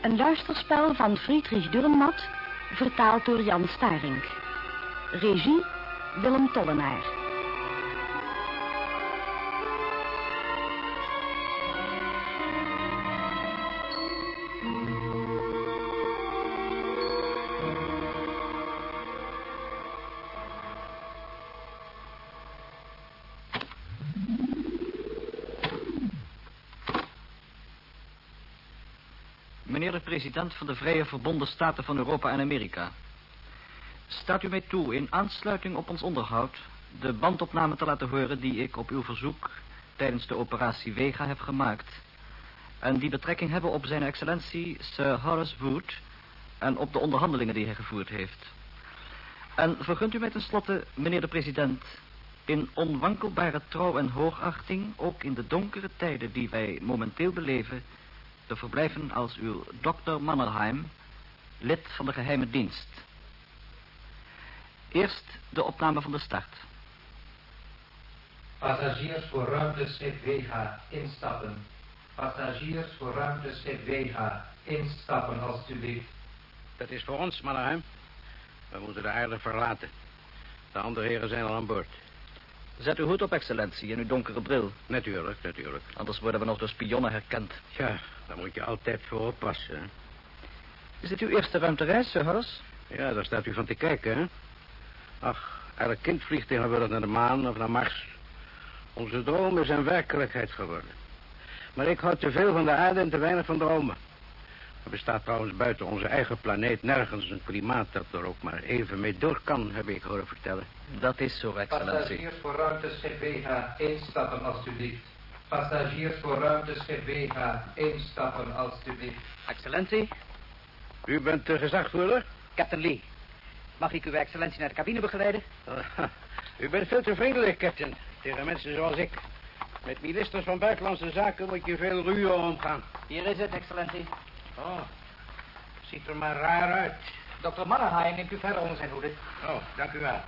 Een luisterspel van Friedrich Dürrenmatt, vertaald door Jan Staring. Regie Willem Tollenaar. Van de Vrije Verbonden Staten van Europa en Amerika. Staat u mij toe in aansluiting op ons onderhoud de bandopname te laten horen die ik op uw verzoek tijdens de operatie Vega heb gemaakt en die betrekking hebben op zijn excellentie Sir Horace Wood en op de onderhandelingen die hij gevoerd heeft. En vergunt u mij tenslotte, meneer de president, in onwankelbare trouw en hoogachting, ook in de donkere tijden die wij momenteel beleven, te verblijven als uw dokter Mannerheim, lid van de geheime dienst. Eerst de opname van de start. Passagiers voor ruimteschip Vega, instappen. Passagiers voor ruimteschip Vega, instappen alstublieft. Dat is voor ons, Mannerheim. We moeten de aarde verlaten. De andere heren zijn al aan boord. Zet uw hoed op, excellentie, en uw donkere bril. Natuurlijk, natuurlijk. Anders worden we nog door spionnen herkend. Ja, daar moet je altijd voor oppassen. hè. Is dit uw eerste ruimtereis, Sir Horace? Ja, daar staat u van te kijken, hè? Ach, elk kind vliegt tegenwoordig naar de maan of naar Mars. Onze dromen zijn werkelijkheid geworden. Maar ik hou te veel van de aarde en te weinig van dromen. Er bestaat trouwens buiten onze eigen planeet nergens een klimaat dat er ook maar even mee door kan, heb ik horen vertellen. Dat is zo, excellentie. Passagiers voor ruimteschip Vega, instappen alstublieft. Passagiers voor ruimteschip Vega, instappen alstublieft. Excellentie, U bent de gezagvoerder? Captain Lee. Mag ik uw excellentie naar de cabine begeleiden? U bent veel te vriendelijk, captain. Tegen mensen zoals ik. Met ministers van Buitenlandse Zaken moet je veel ruwer omgaan. Hier is het, excellentie. Oh, ziet er maar raar uit. Dr. Mannerheim neemt u verder onder zijn hoede. Oh, dank u wel.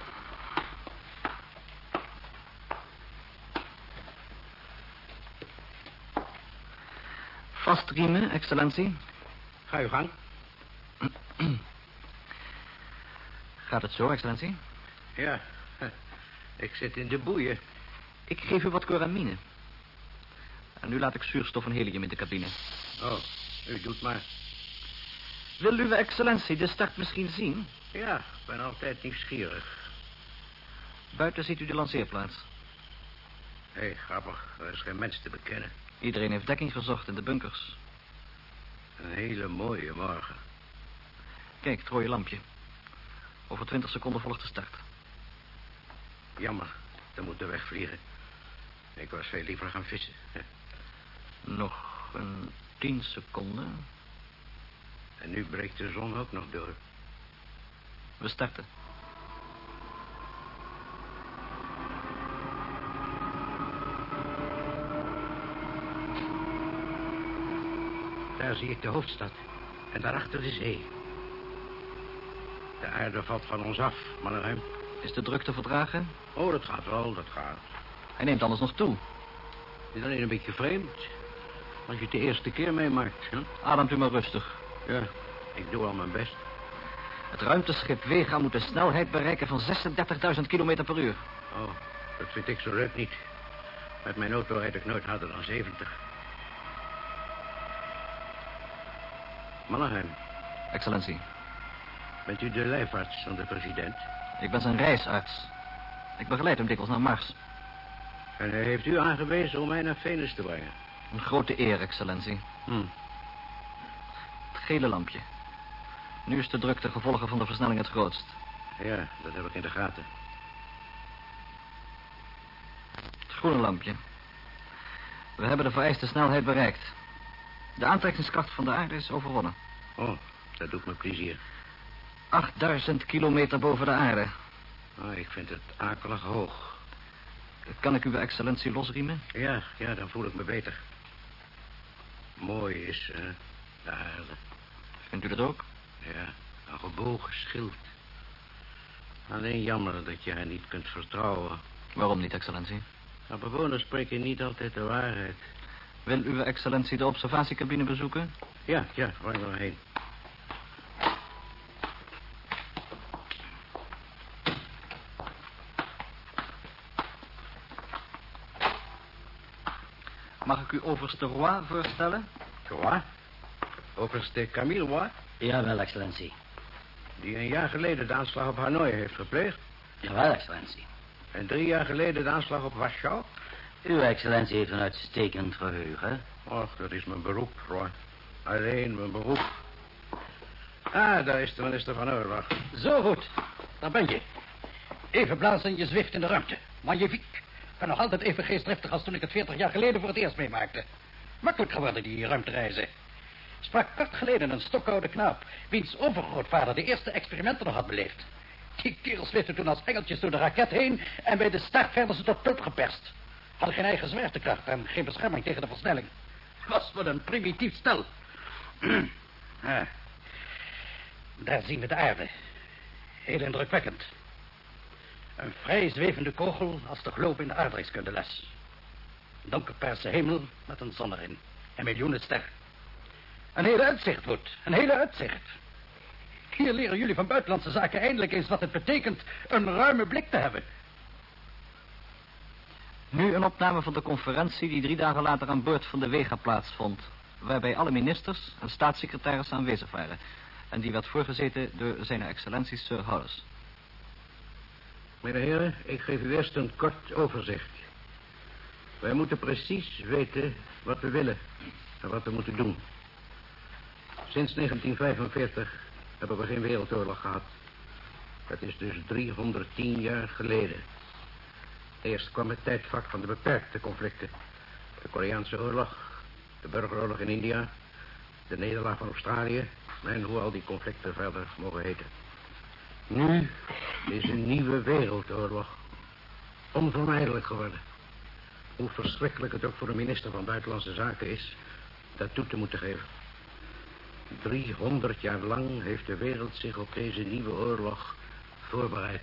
Vastriemen, excellentie. Ga uw gang. Gaat het zo, excellentie? Ja, ik zit in de boeien. Ik geef u wat coramine. En nu laat ik zuurstof en helium in de cabine. Oh, u doet maar. Wil uw excellentie de start misschien zien? Ja, ik ben altijd nieuwsgierig. Buiten ziet u de lanceerplaats. Hé, hey, grappig. Er is geen mens te bekennen. Iedereen heeft dekking gezocht in de bunkers. Een hele mooie morgen. Kijk, het rode lampje. Over twintig seconden volgt de start. Jammer, dan moet de weg vliegen. Ik was veel liever gaan vissen. Nog een tien seconden. En nu breekt de zon ook nog door. We starten. Daar zie ik de hoofdstad. En daarachter de zee. De aarde valt van ons af, Mannerheim. Is de drukte verdragen? Oh, dat gaat wel, dat gaat. Hij neemt anders nog toe. Het is alleen een beetje vreemd. Als je het de eerste keer meemaakt, hè? Ademt u maar rustig. Ja, ik doe al mijn best. Het ruimteschip Vega moet een snelheid bereiken van 36.000 km per uur. Oh, dat vind ik zo leuk niet. Met mijn auto rijd ik nooit harder dan 70. Mannerheim, Excellentie, bent u de lijfarts van de president? ik ben zijn reisarts. Ik begeleid hem dikwijls naar Mars. En hij heeft u aangewezen om mij naar Venus te brengen. Een grote eer, excellentie. Hm. Het gele lampje. Nu is de drukte gevolgen van de versnelling het grootst. Ja, dat heb ik in de gaten. Het groene lampje. We hebben de vereiste snelheid bereikt. De aantrekkingskracht van de aarde is overwonnen. Oh, dat doet me plezier. 8000 kilometer boven de aarde. Oh, ik vind het akelig hoog. Kan ik uw excellentie losriemen? Ja, ja, dan voel ik me beter. Mooi is, hè, de aarde. Vindt u dat ook? Ja, een gebogen schild. Alleen jammer dat je haar niet kunt vertrouwen. Waarom niet, excellentie? Maar bewoners spreken niet altijd de waarheid. Wil uw excellentie de observatiecabine bezoeken? Ja, ja, waar dan heen. Mag ik u overste Roy voorstellen? Roy? Overste Camille Roy? Jawel, excellentie. Die een jaar geleden de aanslag op Hanoi heeft gepleegd. Jawel, excellentie. En drie jaar geleden de aanslag op Warschau. Uw excellentie heeft een uitstekend geheugen. Och, dat is mijn beroep, Roy. Alleen mijn beroep. Ah, daar is de minister van Oorlog. Zo goed, daar ben je. Even blazen en je zwift in de ruimte. Magnifiek. Ben nog altijd even geestdriftig als toen ik het veertig jaar geleden voor het eerst meemaakte. Makkelijk geworden, die ruimtereizen. Sprak kort geleden een stokoude knaap... wiens overgrootvader de eerste experimenten nog had beleefd. Die kerels zwiften toen als engeltjes door de raket heen... en bij de start werden ze tot pulp geperst. Hadden geen eigen zwaartekracht en geen bescherming tegen de versnelling. Was wat een primitief stel. ah. Daar zien we de aarde. Heel indrukwekkend. Een vrij zwevende kogel als de globe in de aardrijkskundeles. Donkerperse hemel met een zon erin. En miljoenen sterren. Een hele uitzicht, Wood. Een hele uitzicht. Hier leren jullie van buitenlandse zaken eindelijk eens wat het betekent een ruime blik te hebben. Nu een opname van de conferentie die drie dagen later aan boord van de Wega plaatsvond. Waarbij alle ministers en staatssecretarissen aanwezig waren. En die werd voorgezeten door zijn excellentie Sir Horace. Meneer heren, ik geef u eerst een kort overzicht. Wij moeten precies weten wat we willen en wat we moeten doen. Sinds 1945 hebben we geen wereldoorlog gehad. Dat is dus 310 jaar geleden. Eerst kwam het tijdvak van de beperkte conflicten. De Koreaanse oorlog, de burgeroorlog in India, de nederlaag van Australië en hoe al die conflicten verder mogen heten. Nu is een nieuwe wereldoorlog onvermijdelijk geworden. Hoe verschrikkelijk het ook voor de minister van Buitenlandse Zaken is dat toe te moeten geven. 300 jaar lang heeft de wereld zich op deze nieuwe oorlog voorbereid.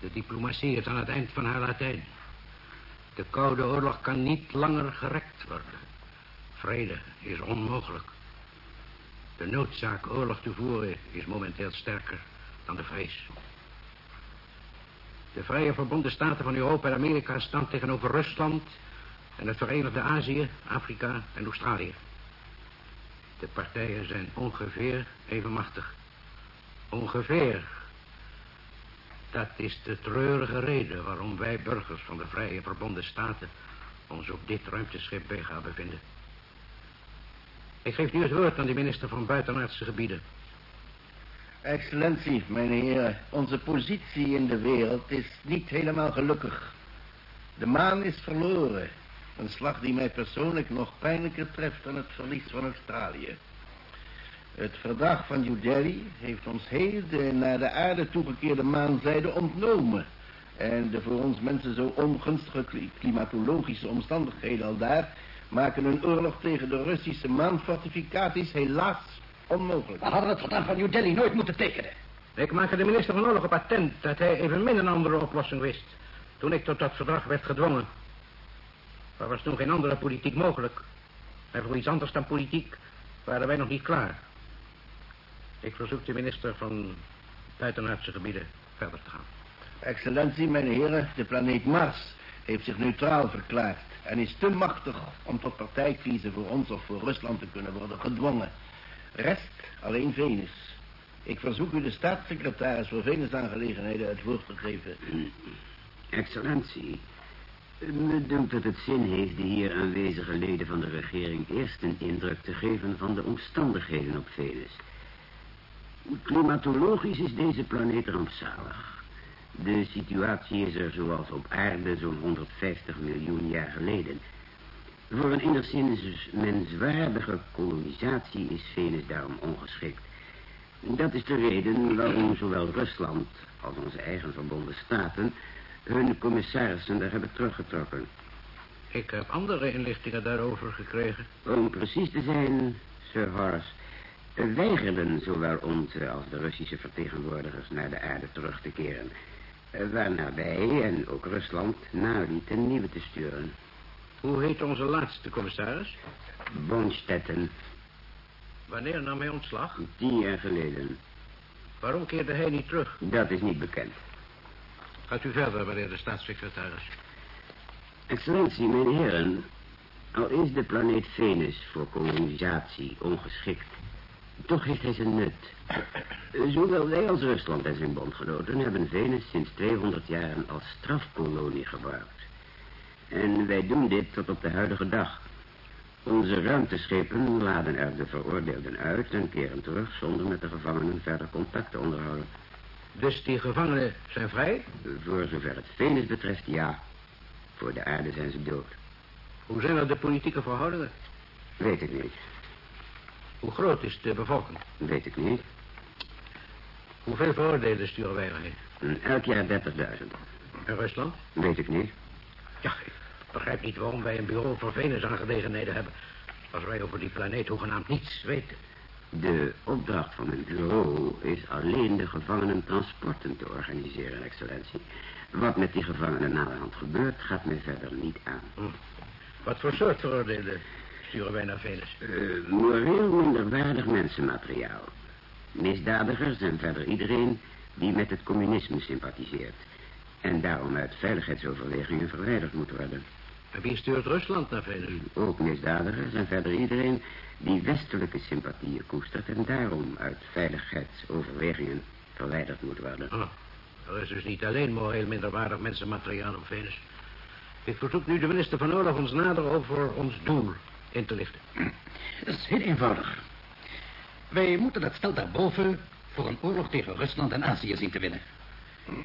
De diplomatie is aan het eind van haar Latijn. De Koude Oorlog kan niet langer gerekt worden. Vrede is onmogelijk. De noodzaak oorlog te voeren is momenteel sterker dan de vrees. De Vrije Verbonden Staten van Europa en Amerika staan tegenover Rusland en het Verenigde Azië, Afrika en Australië. De partijen zijn ongeveer even machtig. Ongeveer. Dat is de treurige reden waarom wij burgers van de Vrije Verbonden Staten ons op dit ruimteschip gaan bevinden. Ik geef nu het woord aan de minister van Buitenaardse Gebieden. Excellentie, mijn heren, onze positie in de wereld is niet helemaal gelukkig. De maan is verloren. Een slag die mij persoonlijk nog pijnlijker treft dan het verlies van Australië. Het verdrag van New Delhi heeft ons heel de naar de aarde toegekeerde maanzijde ontnomen. En de voor ons mensen zo ongunstige klimatologische omstandigheden al daar... maken een oorlog tegen de Russische maanfortificaties helaas onmogelijk. We hadden het verdrag van New Delhi nooit moeten tekenen. Ik maak de minister van Oorlog op attent dat hij evenmin een andere oplossing wist... toen ik tot dat verdrag werd gedwongen. Er was toen geen andere politiek mogelijk. En voor iets anders dan politiek waren wij nog niet klaar. Ik verzoek de minister van Buitenaardse Gebieden verder te gaan. Excellentie, mijn heren, de planeet Mars heeft zich neutraal verklaard... en is te machtig om tot partij kiezen voor ons of voor Rusland te kunnen worden gedwongen. Rest alleen Venus. Ik verzoek u de staatssecretaris voor Venusaangelegenheden het woord te geven. Excellentie, me dunkt dat het zin heeft de hier aanwezige leden van de regering eerst een indruk te geven van de omstandigheden op Venus. Klimatologisch is deze planeet rampzalig. De situatie is er zoals op aarde zo'n 150 miljoen jaar geleden. Voor een enigszins menswaardige kolonisatie is Venus daarom ongeschikt. Dat is de reden waarom zowel Rusland als onze eigen verbonden staten hun commissarissen daar hebben teruggetrokken. Ik heb andere inlichtingen daarover gekregen. Om precies te zijn, Sir Horace, weigerden zowel onze als de Russische vertegenwoordigers naar de aarde terug te keren. Waarna wij en ook Rusland nalieten nieuwe te sturen. Hoe heet onze laatste commissaris? Bonstetten, Wanneer nam hij ontslag? tien jaar geleden. Waarom keerde hij niet terug? Dat is niet bekend. Gaat u verder, meneer de staatssecretaris. Excellentie, mijn heren. Al is de planeet Venus voor kolonisatie ongeschikt, toch heeft hij zijn nut. Zowel wij als Rusland en zijn bondgenoten hebben Venus sinds 200 jaar als strafkolonie gebruikt. En wij doen dit tot op de huidige dag. Onze ruimteschepen laden er de veroordeelden uit en keren terug zonder met de gevangenen verder contact te onderhouden. Dus die gevangenen zijn vrij? Voor zover het Venus betreft, ja. Voor de aarde zijn ze dood. Hoe zijn er de politieke verhoudingen? Weet ik niet. Hoe groot is de bevolking? Weet ik niet. Hoeveel veroordeelden sturen wij erheen? En Elk jaar 30.000. In Rusland? Weet ik niet. Ja, ik begrijp niet waarom wij een bureau voor Venus-aangelegenheden hebben. Als wij over die planeet hoegenaamd niets weten. De opdracht van het bureau is alleen de gevangenentransporten te organiseren, excellentie. Wat met die gevangenen naderhand gebeurt, gaat mij verder niet aan. Wat voor soort veroordeelden sturen wij naar Venus? Eh, moreel minderwaardig mensenmateriaal. Misdadigers en verder iedereen die met het communisme sympathiseert. En daarom uit veiligheidsoverwegingen verwijderd moet worden. En wie stuurt Rusland naar Venus? Ook misdadigers en verder iedereen die westelijke sympathieën koestert... en daarom uit veiligheidsoverwegingen verwijderd moet worden. Oh, er is dus niet alleen moreel minderwaardig mensenmateriaal op Venus. Ik verzoek nu de minister van Oorlog ons nader over ons doel in te lichten. Dat is heel eenvoudig. Wij moeten dat stel daarboven voor een oorlog tegen Rusland en Azië zien te winnen.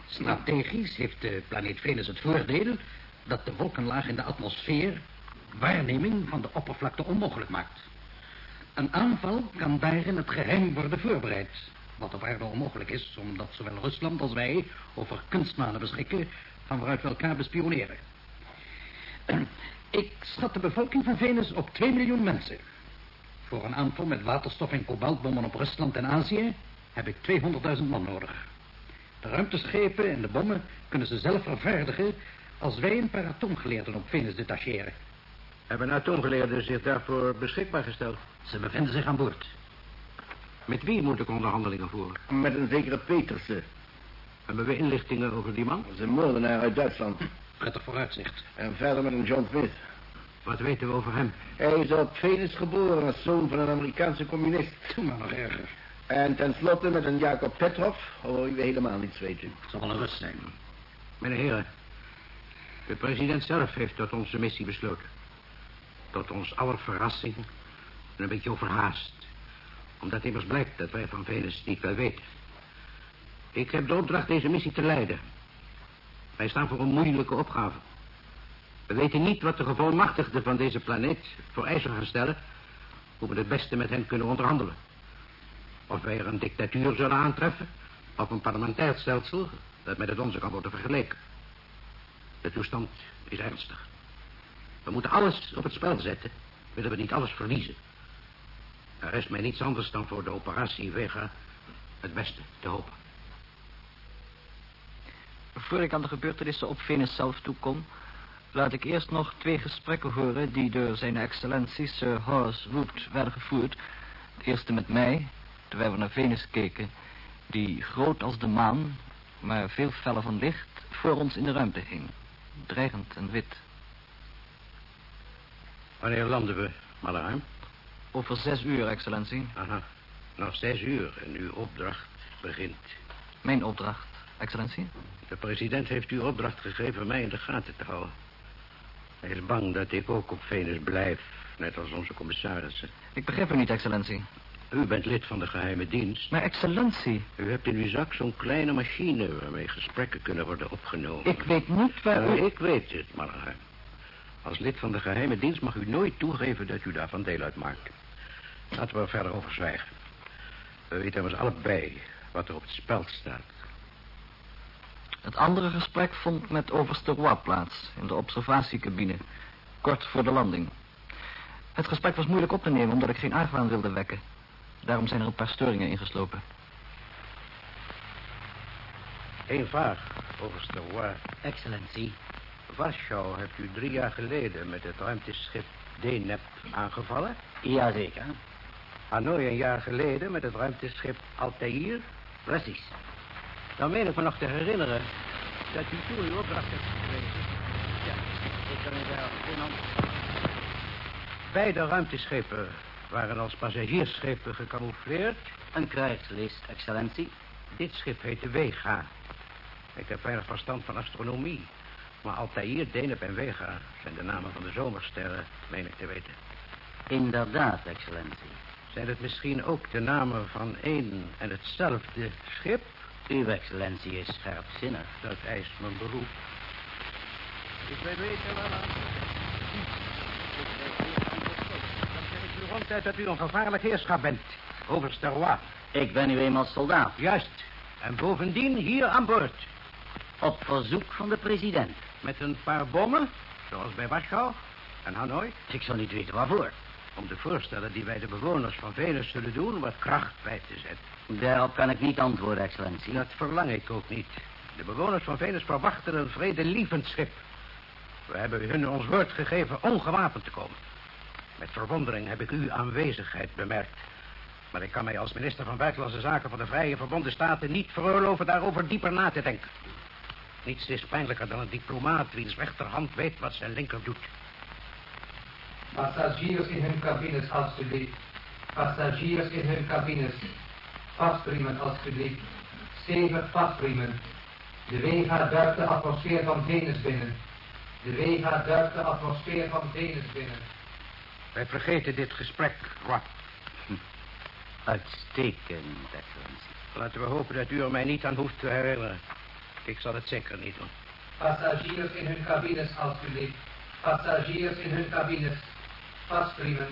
Strategisch heeft de planeet Venus het voordeel dat de wolkenlaag in de atmosfeer waarneming van de oppervlakte onmogelijk maakt. Een aanval kan daar in het geheim worden voorbereid. Wat op aarde onmogelijk is, omdat zowel Rusland als wij over kunstmanen beschikken van waaruit we elkaar bespioneren. Ik schat de bevolking van Venus op 2 miljoen mensen. Voor een aanval met waterstof en kobaltbommen op Rusland en Azië heb ik 200.000 man nodig. De ruimteschepen en de bommen kunnen ze zelf vervaardigen als wij een paar atoomgeleerden op Venus detacheren. Hebben atoomgeleerden zich daarvoor beschikbaar gesteld? Ze bevinden zich aan boord. Met wie moet ik onderhandelingen voeren? Met een zekere Petersen. Hebben we inlichtingen over die man? Dat is een moordenaar uit Duitsland. Prettig vooruitzicht. En verder met een John Smith. Wat weten we over hem? Hij is op Venus geboren als zoon van een Amerikaanse communist. Doe maar nog erger. En tenslotte met een Jacob Petrov, hoewel we helemaal niets weten. Het zal wel een Rus zijn. Meneer heren, de president zelf heeft tot onze missie besloten. Tot ons aller verrassing en een beetje overhaast. Omdat immers blijkt dat wij van Venus niet wel weten. Ik heb de opdracht deze missie te leiden. Wij staan voor een moeilijke opgave. We weten niet wat de gevolmachtigden van deze planeet voor eisen gaan stellen... hoe we het beste met hen kunnen onderhandelen. Of wij er een dictatuur zullen aantreffen... of een parlementair stelsel dat met het onze kan worden vergeleken. De toestand is ernstig. We moeten alles op het spel zetten, willen we niet alles verliezen. Er rest mij niets anders dan voor de operatie Vega het beste te hopen. Voor ik aan de gebeurtenissen op Venus zelf toekom... laat ik eerst nog twee gesprekken horen... die door zijn excellentie Sir Horace Wood werden gevoerd. Het eerste met mij, terwijl we naar Venus keken... die groot als de maan, maar veel feller van licht... voor ons in de ruimte hing. Dreigend en wit. Wanneer landen we, Malaram? Over zes uur, excellentie. Aha, nog zes uur en uw opdracht begint. Mijn opdracht, excellentie. De president heeft u opdracht gegeven mij in de gaten te houden. Hij is bang dat ik ook op Venus blijf, net als onze commissarissen. Ik begrijp u niet, excellentie. U bent lid van de geheime dienst. Maar excellentie, U hebt in uw zak zo'n kleine machine waarmee gesprekken kunnen worden opgenomen. ik weet niet waar Eh, u... ik weet het, Malaram. Als lid van de geheime dienst mag u nooit toegeven dat u daarvan deel uitmaakt. Laten we er verder over zwijgen. We weten immers allebei wat er op het spel staat. Het andere gesprek vond met overste Roy plaats... in de observatiecabine, kort voor de landing. Het gesprek was moeilijk op te nemen omdat ik geen argwaan wilde wekken. Daarom zijn er een paar storingen ingeslopen. Eén vraag, overste Roy. Excellentie, Warschau hebt u drie jaar geleden met het ruimteschip Deneb aangevallen. Jazeker. Hanoi een jaar geleden met het ruimteschip Altair. Precies. Dan meen ik me nog te herinneren dat u toen uw opdracht hebt gekregen. Ja, ik kan u daar geen. Beide ruimteschepen waren als passagiersschepen gecamoufleerd. Een krijgslist, excellentie. Dit schip heette Vega. Ik heb weinig verstand van astronomie. Maar Altair, Deneb en Vega zijn de namen van de zomersterren, meen ik te weten. Inderdaad, excellentie. Zijn het misschien ook de namen van één en hetzelfde schip? Uw excellentie is scherpzinnig. Dat eist mijn beroep. Ik weet weten wel aan. Dan zeg ik u ronduit dat u een gevaarlijk heerschap bent. Overste Roy. Ik ben nu eenmaal soldaat. Juist. En bovendien hier aan boord. Op verzoek van de president. Met een paar bommen, zoals bij Warschau en Hanoi. Ik zal niet weten waarvoor. Om de voorstellen die wij de bewoners van Venus zullen doen wat kracht bij te zetten. Daarop kan ik niet antwoorden, excellentie. Dat verlang ik ook niet. De bewoners van Venus verwachten een vredelievend schip. We hebben hun ons woord gegeven ongewapend te komen. Met verwondering heb ik uw aanwezigheid bemerkt. Maar ik kan mij als minister van Buitenlandse Zaken van de Vrije Verbonden Staten niet veroorloven daarover dieper na te denken. Niets is pijnlijker dan een diplomaat wiens rechterhand weet wat zijn linker doet. Passagiers in hun cabines, alstublieft. Passagiers in hun cabines. Vastriemen, alstublieft. Stevig vastriemen. De Vega duikt de atmosfeer van Venus binnen. De Vega duikt de atmosfeer van Venus binnen. Wij vergeten dit gesprek, Roy. Uitstekend, excellentie. Laten we hopen dat u er mij niet aan hoeft te herinneren. Ik zal het zeker niet doen. Passagiers in hun cabines, alstublieft. Passagiers in hun cabines. Vastriemen.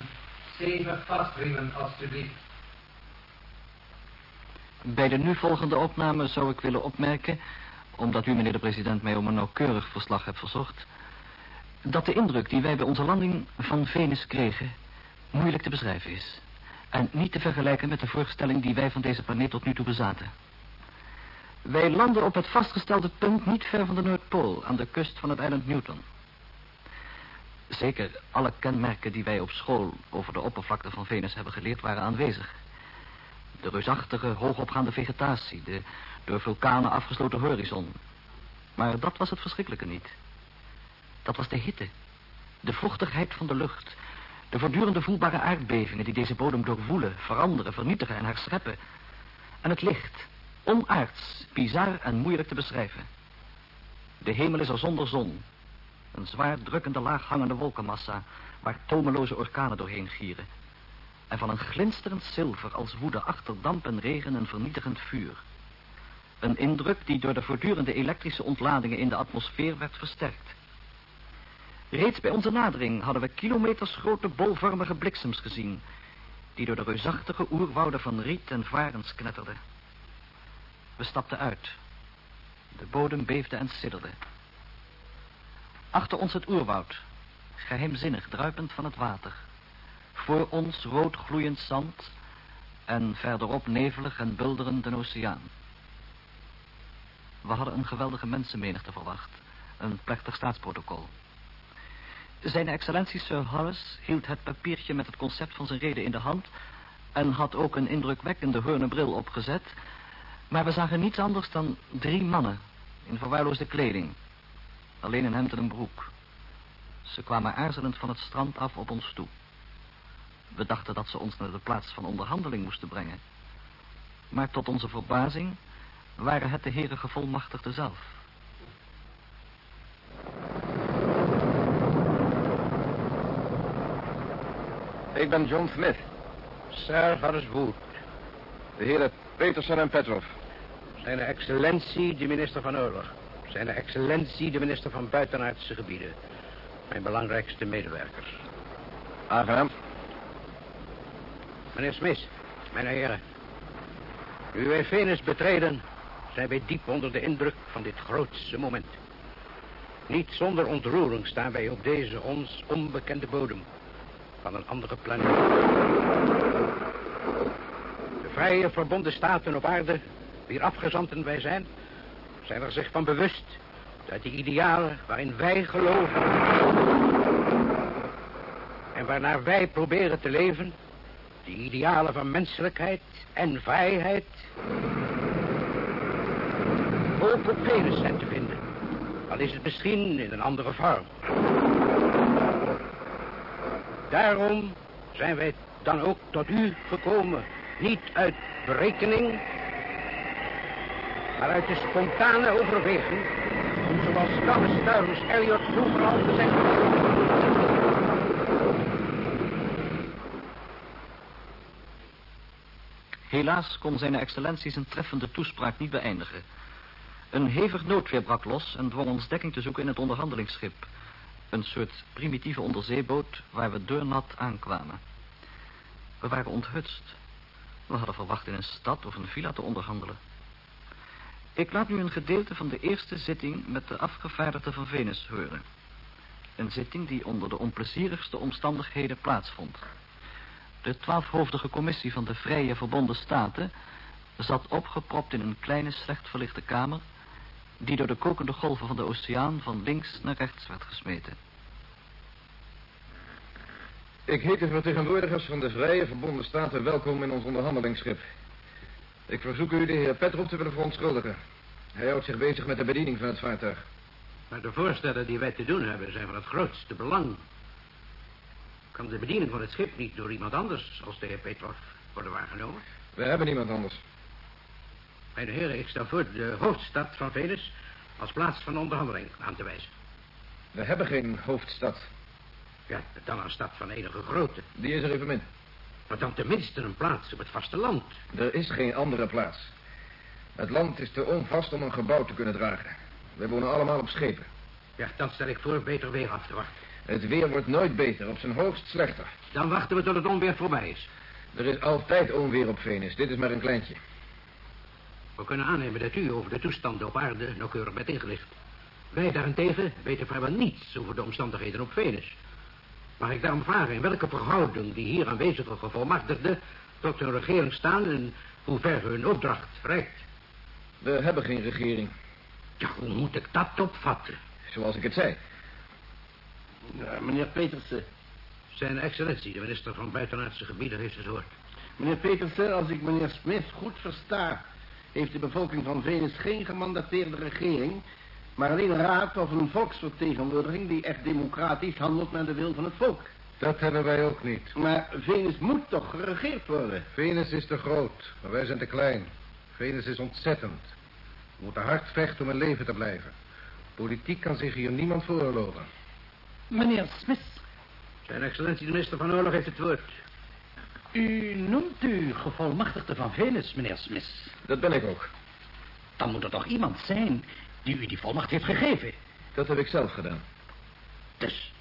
Stevig vastriemen, alstublieft. Bij de nu volgende opname zou ik willen opmerken, omdat u, meneer de president, mij om een nauwkeurig verslag hebt verzocht, dat de indruk die wij bij onze landing van Venus kregen moeilijk te beschrijven is. En niet te vergelijken met de voorstelling die wij van deze planeet tot nu toe bezaten. Wij landen op het vastgestelde punt niet ver van de Noordpool, aan de kust van het eiland Newton. Zeker, alle kenmerken die wij op school over de oppervlakte van Venus hebben geleerd waren aanwezig. De reusachtige, hoogopgaande vegetatie, de door vulkanen afgesloten horizon. Maar dat was het verschrikkelijke niet. Dat was de hitte, de vochtigheid van de lucht, de voortdurende voelbare aardbevingen die deze bodem doorwoelen, veranderen, vernietigen en herscheppen. En het licht, onaards, bizar en moeilijk te beschrijven. De hemel is er zonder zon. Een zwaar drukkende laag hangende wolkenmassa waar tomeloze orkanen doorheen gieren. En van een glinsterend zilver als woede achter damp en regen een vernietigend vuur. Een indruk die door de voortdurende elektrische ontladingen in de atmosfeer werd versterkt. Reeds bij onze nadering hadden we kilometers grote bolvormige bliksems gezien... die door de reusachtige oerwouden van riet en varens knetterden. We stapten uit. De bodem beefde en sidderde. Achter ons het oerwoud, geheimzinnig druipend van het water. Voor ons rood gloeiend zand en verderop nevelig en bulderend een oceaan. We hadden een geweldige mensenmenigte verwacht, een plechtig staatsprotocol. Zijn excellentie Sir Horace hield het papiertje met het concept van zijn reden in de hand... en had ook een indrukwekkende hoornen bril opgezet... maar we zagen niets anders dan drie mannen in verwaarloosde kleding. Alleen een hemd en een broek. Ze kwamen aarzelend van het strand af op ons toe. We dachten dat ze ons naar de plaats van onderhandeling moesten brengen. Maar tot onze verbazing waren het de heren gevolmachtigden zelf. Ik ben John Smith. Sir Horace Wood. De heren Peterson en Petrov. Zijn excellentie de minister van Oorlog. Zijn excellentie de minister van Buitenaardse Gebieden. Mijn belangrijkste medewerkers. Aangenaam. Meneer Smith, mijn heren. Nu wij Venus betreden, zijn wij diep onder de indruk van dit grootste moment. Niet zonder ontroering staan wij op deze ons onbekende bodem van een andere planeet. De vrije verbonden staten op aarde, wier afgezanten wij zijn, zijn er zich van bewust dat de idealen waarin wij geloven en waarnaar wij proberen te leven, de idealen van menselijkheid en vrijheid, ook op zijn te vinden. Al is het misschien in een andere vorm. Daarom zijn wij dan ook tot u gekomen. Niet uit berekening, maar uit de spontane overweging. Om zoals Thomas Eliot vroeger al heeft. Helaas kon zijn excellentie zijn treffende toespraak niet beëindigen. Een hevig noodweer brak los en dwong ons dekking te zoeken in het onderhandelingsschip. Een soort primitieve onderzeeboot waar we deurnat aankwamen. We waren onthutst. We hadden verwacht in een stad of een villa te onderhandelen. Ik laat nu een gedeelte van de eerste zitting met de afgevaardigden van Venus horen. Een zitting die onder de onplezierigste omstandigheden plaatsvond. De twaalfhoofdige commissie van de Vrije Verbonden Staten zat opgepropt in een kleine, slecht verlichte kamer... die door de kokende golven van de oceaan van links naar rechts werd gesmeten. Ik heet de vertegenwoordigers van de Vrije Verbonden Staten welkom in ons onderhandelingsschip. Ik verzoek u de heer Petrov te willen verontschuldigen. Hij houdt zich bezig met de bediening van het vaartuig. Maar de voorstellen die wij te doen hebben zijn van het grootste belang. Kan de bediening van het schip niet door iemand anders als de heer Petrov worden waargenomen? We hebben niemand anders. Mijn heren, ik stel voor de hoofdstad van Venus als plaats van onderhandeling aan te wijzen. We hebben geen hoofdstad. Ja, dan een stad van enige grootte. Die is er evenmin. Maar dan tenminste een plaats op het vasteland. Er is geen andere plaats. Het land is te onvast om een gebouw te kunnen dragen. We wonen allemaal op schepen. Ja, dan stel ik voor beter weer af te wachten. Het weer wordt nooit beter, op zijn hoogst slechter. Dan wachten we tot het onweer voorbij is. Er is altijd onweer op Venus. Dit is maar een kleintje. We kunnen aannemen dat u over de toestanden op aarde nauwkeurig bent ingelicht. Wij daarentegen weten vrijwel niets over de omstandigheden op Venus. Mag ik daarom vragen in welke verhouding die hier aanwezige gevolmachtigden tot hun regering staan en hoe ver hun opdracht reikt? We hebben geen regering. Ja, hoe moet ik dat opvatten? Zoals ik het zei. Ja, meneer Petersen. Zijn excellentie, de minister van Buitenaardse Gebieden, heeft het woord. Meneer Petersen, als ik meneer Smith goed versta... heeft de bevolking van Venus geen gemandateerde regering... maar alleen een raad of een volksvertegenwoordiging... die echt democratisch handelt naar de wil van het volk. Dat hebben wij ook niet. Maar Venus moet toch geregeerd worden? Venus is te groot, maar wij zijn te klein. Venus is ontzettend. We moeten hard vechten om in leven te blijven. Politiek kan zich hier niemand veroorloven. Meneer Smith, Zijn excellentie, de minister van Oorlog, heeft het woord. u noemt u gevolmachtigde van Venus, meneer Smith. Dat ben ik ook. Dan moet er toch iemand zijn die u die volmacht heeft gegeven. Dat heb ik zelf gedaan. Dus,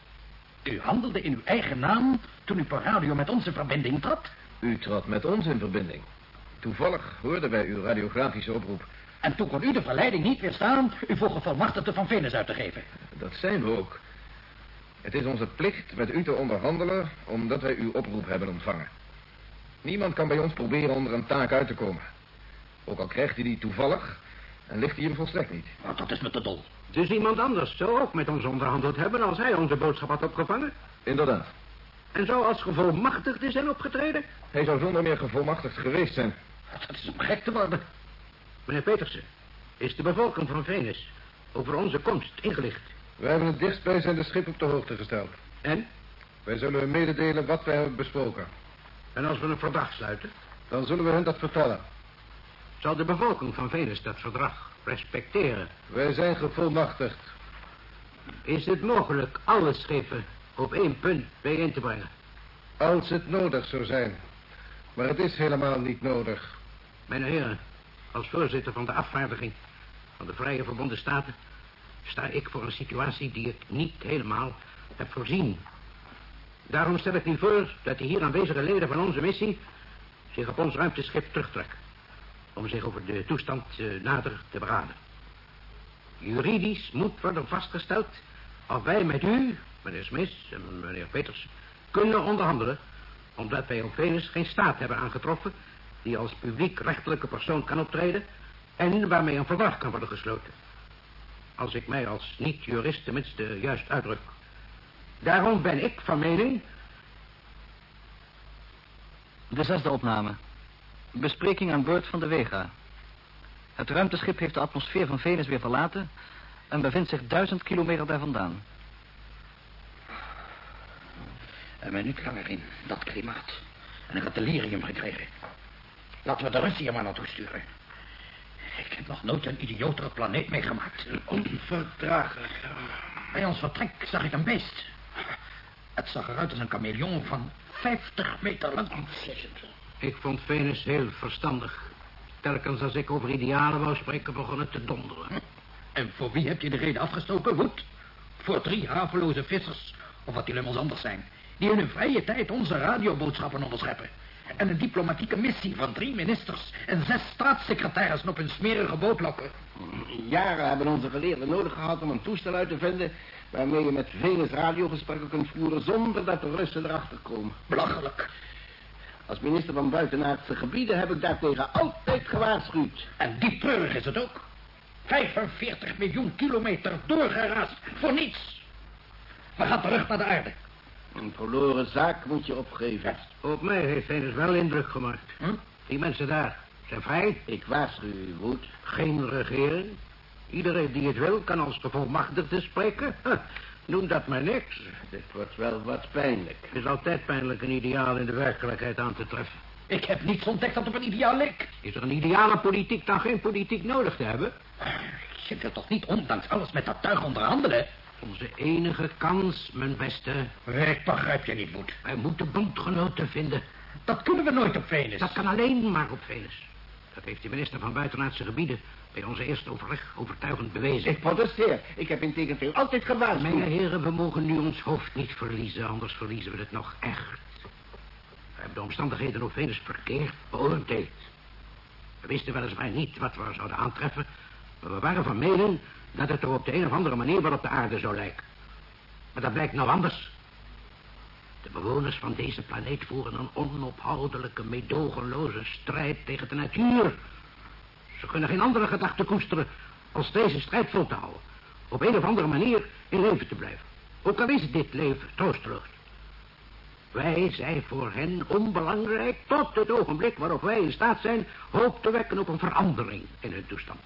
u handelde in uw eigen naam toen u per radio met onze verbinding trad? U trad met ons in verbinding. Toevallig hoorden wij uw radiografische oproep. En toen kon u de verleiding niet weerstaan u voor gevolmachtigde van Venus uit te geven. Dat zijn we ook. Het is onze plicht met u te onderhandelen... omdat wij uw oproep hebben ontvangen. Niemand kan bij ons proberen onder een taak uit te komen. Ook al krijgt hij die toevallig... en ligt hij hem volstrekt niet. Maar dat is me te dol. Dus iemand anders zou ook met ons onderhandeld hebben... als hij onze boodschap had opgevangen? Inderdaad. En zou als gevolmachtigde zijn opgetreden? Hij zou zonder meer gevolmachtigd geweest zijn. Dat is om gek te worden. Meneer Petersen, is de bevolking van Venus over onze komst ingelicht? We hebben het dichtstbijzijnde schip op de hoogte gesteld. En? Wij zullen u mededelen wat wij hebben besproken. En als we een verdrag sluiten? Dan zullen we hen dat vertellen. Zal de bevolking van Venus dat verdrag respecteren? Wij zijn gevolmachtigd. Is het mogelijk alle schepen op één punt bijeen te brengen? Als het nodig zou zijn. Maar het is helemaal niet nodig. Mijn heren, als voorzitter van de afvaardiging van de Vrije Verbonden Staten... sta ik voor een situatie die ik niet helemaal heb voorzien. Daarom stel ik u voor dat de hier aanwezige leden van onze missie... zich op ons ruimteschip terugtrekken. Om zich over de toestand eh, nader te beraden. Juridisch moet worden vastgesteld of wij met u, meneer Smith en meneer Peters... kunnen onderhandelen omdat wij op Venus geen staat hebben aangetroffen... die als publiek rechtelijke persoon kan optreden... en waarmee een verdrag kan worden gesloten. als ik mij als niet-jurist tenminste juist uitdruk. Daarom ben ik van mening... De zesde opname. Bespreking aan boord van de Vega. Het ruimteschip heeft de atmosfeer van Venus weer verlaten... en bevindt zich duizend kilometer daar vandaan. Een minuut langer in dat klimaat. En ik had delirium gekregen. Laten we de Russen hier maar naartoe sturen. Ik heb nog nooit een idiotere planeet meegemaakt. Onverdraaglijk. Bij ons vertrek zag ik een beest. Het zag eruit als een chameleon van 50 meter lang. Ik vond Venus heel verstandig. Telkens als ik over idealen wou spreken, begon het te donderen. En voor wie heb je de reden afgestoken, Woed? Voor drie haveloze vissers, of wat die lummels anders zijn... die in hun vrije tijd onze radioboodschappen onderscheppen. En een diplomatieke missie van drie ministers... en zes staatssecretarissen op hun smerige boot lokken. Jaren hebben onze geleerden nodig gehad om een toestel uit te vinden... waarmee je met Venus radiogesprekken kunt voeren... zonder dat de Russen erachter komen. Belachelijk. Als minister van Buitenaardse Gebieden heb ik daartegen altijd gewaarschuwd. En diep treurig is het ook. 45 miljoen kilometer doorgeraasd voor niets. We gaan terug naar de aarde. Een verloren zaak moet je opgeven. Op mij heeft Venus wel indruk gemaakt. Hm? Die mensen daar zijn vrij, Ik waarschuw u, Woed. geen regering. Iedereen die het wil kan als bevolmachtigde spreken. Huh, Noem dat maar niks. Dit wordt wel wat pijnlijk. Het is altijd pijnlijk een ideaal in de werkelijkheid aan te treffen. Ik heb niets ontdekt dat op een ideaal leek. Is er een ideale politiek dan geen politiek nodig te hebben? Je wilt toch niet ondanks alles met dat tuig onderhandelen? Onze enige kans, mijn beste. Ik begrijp je niet, Woed. Wij moeten bondgenoten vinden. Dat kunnen we nooit op Venus. Dat kan alleen maar op Venus. Dat heeft de minister van Buitenaardse Gebieden bij onze eerste overleg overtuigend bewezen. Ik protesteer. Ik heb in tegendeel altijd gewaarschuwd. Mijn heren, we mogen nu ons hoofd niet verliezen, anders verliezen we het nog echt. We hebben de omstandigheden op Venus verkeerd beoordeeld. We wisten weliswaar niet wat we zouden aantreffen, maar we waren van mening dat het er op de een of andere manier wel op de aarde zou lijken. Maar dat blijkt nou anders. De bewoners van deze planeet voeren een onophoudelijke, meedogenloze strijd tegen de natuur. Ze kunnen geen andere gedachte koesteren als deze strijd vol te houden. Op een of andere manier in leven te blijven. Ook al is dit leven troosteloos. Wij zijn voor hen onbelangrijk tot het ogenblik waarop wij in staat zijn hoop te wekken op een verandering in hun toestand.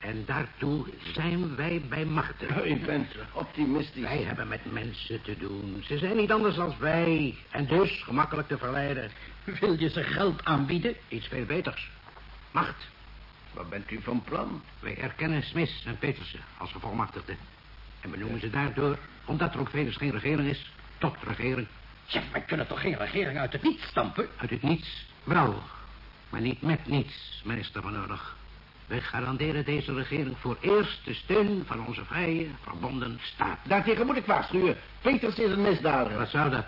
En daartoe zijn wij bij machten. U bent optimistisch. Wij hebben met mensen te doen. Ze zijn niet anders dan wij. En dus gemakkelijk te verleiden. Wil je ze geld aanbieden? Iets veel beters. Macht. Wat bent u van plan? Wij erkennen Smith en Petersen als gevolmachtigden. En we noemen ze daardoor, omdat er op Venus geen regering is, tot regering. Ja, wij kunnen toch geen regering uit het niets stampen? Uit het niets, wel. Maar niet met niets, minister van Oorlog. Wij garanderen deze regering voor eerst de steun van onze vrije, verbonden staat. Daartegen moet ik waarschuwen. Peters is een misdadiger. Wat zou dat?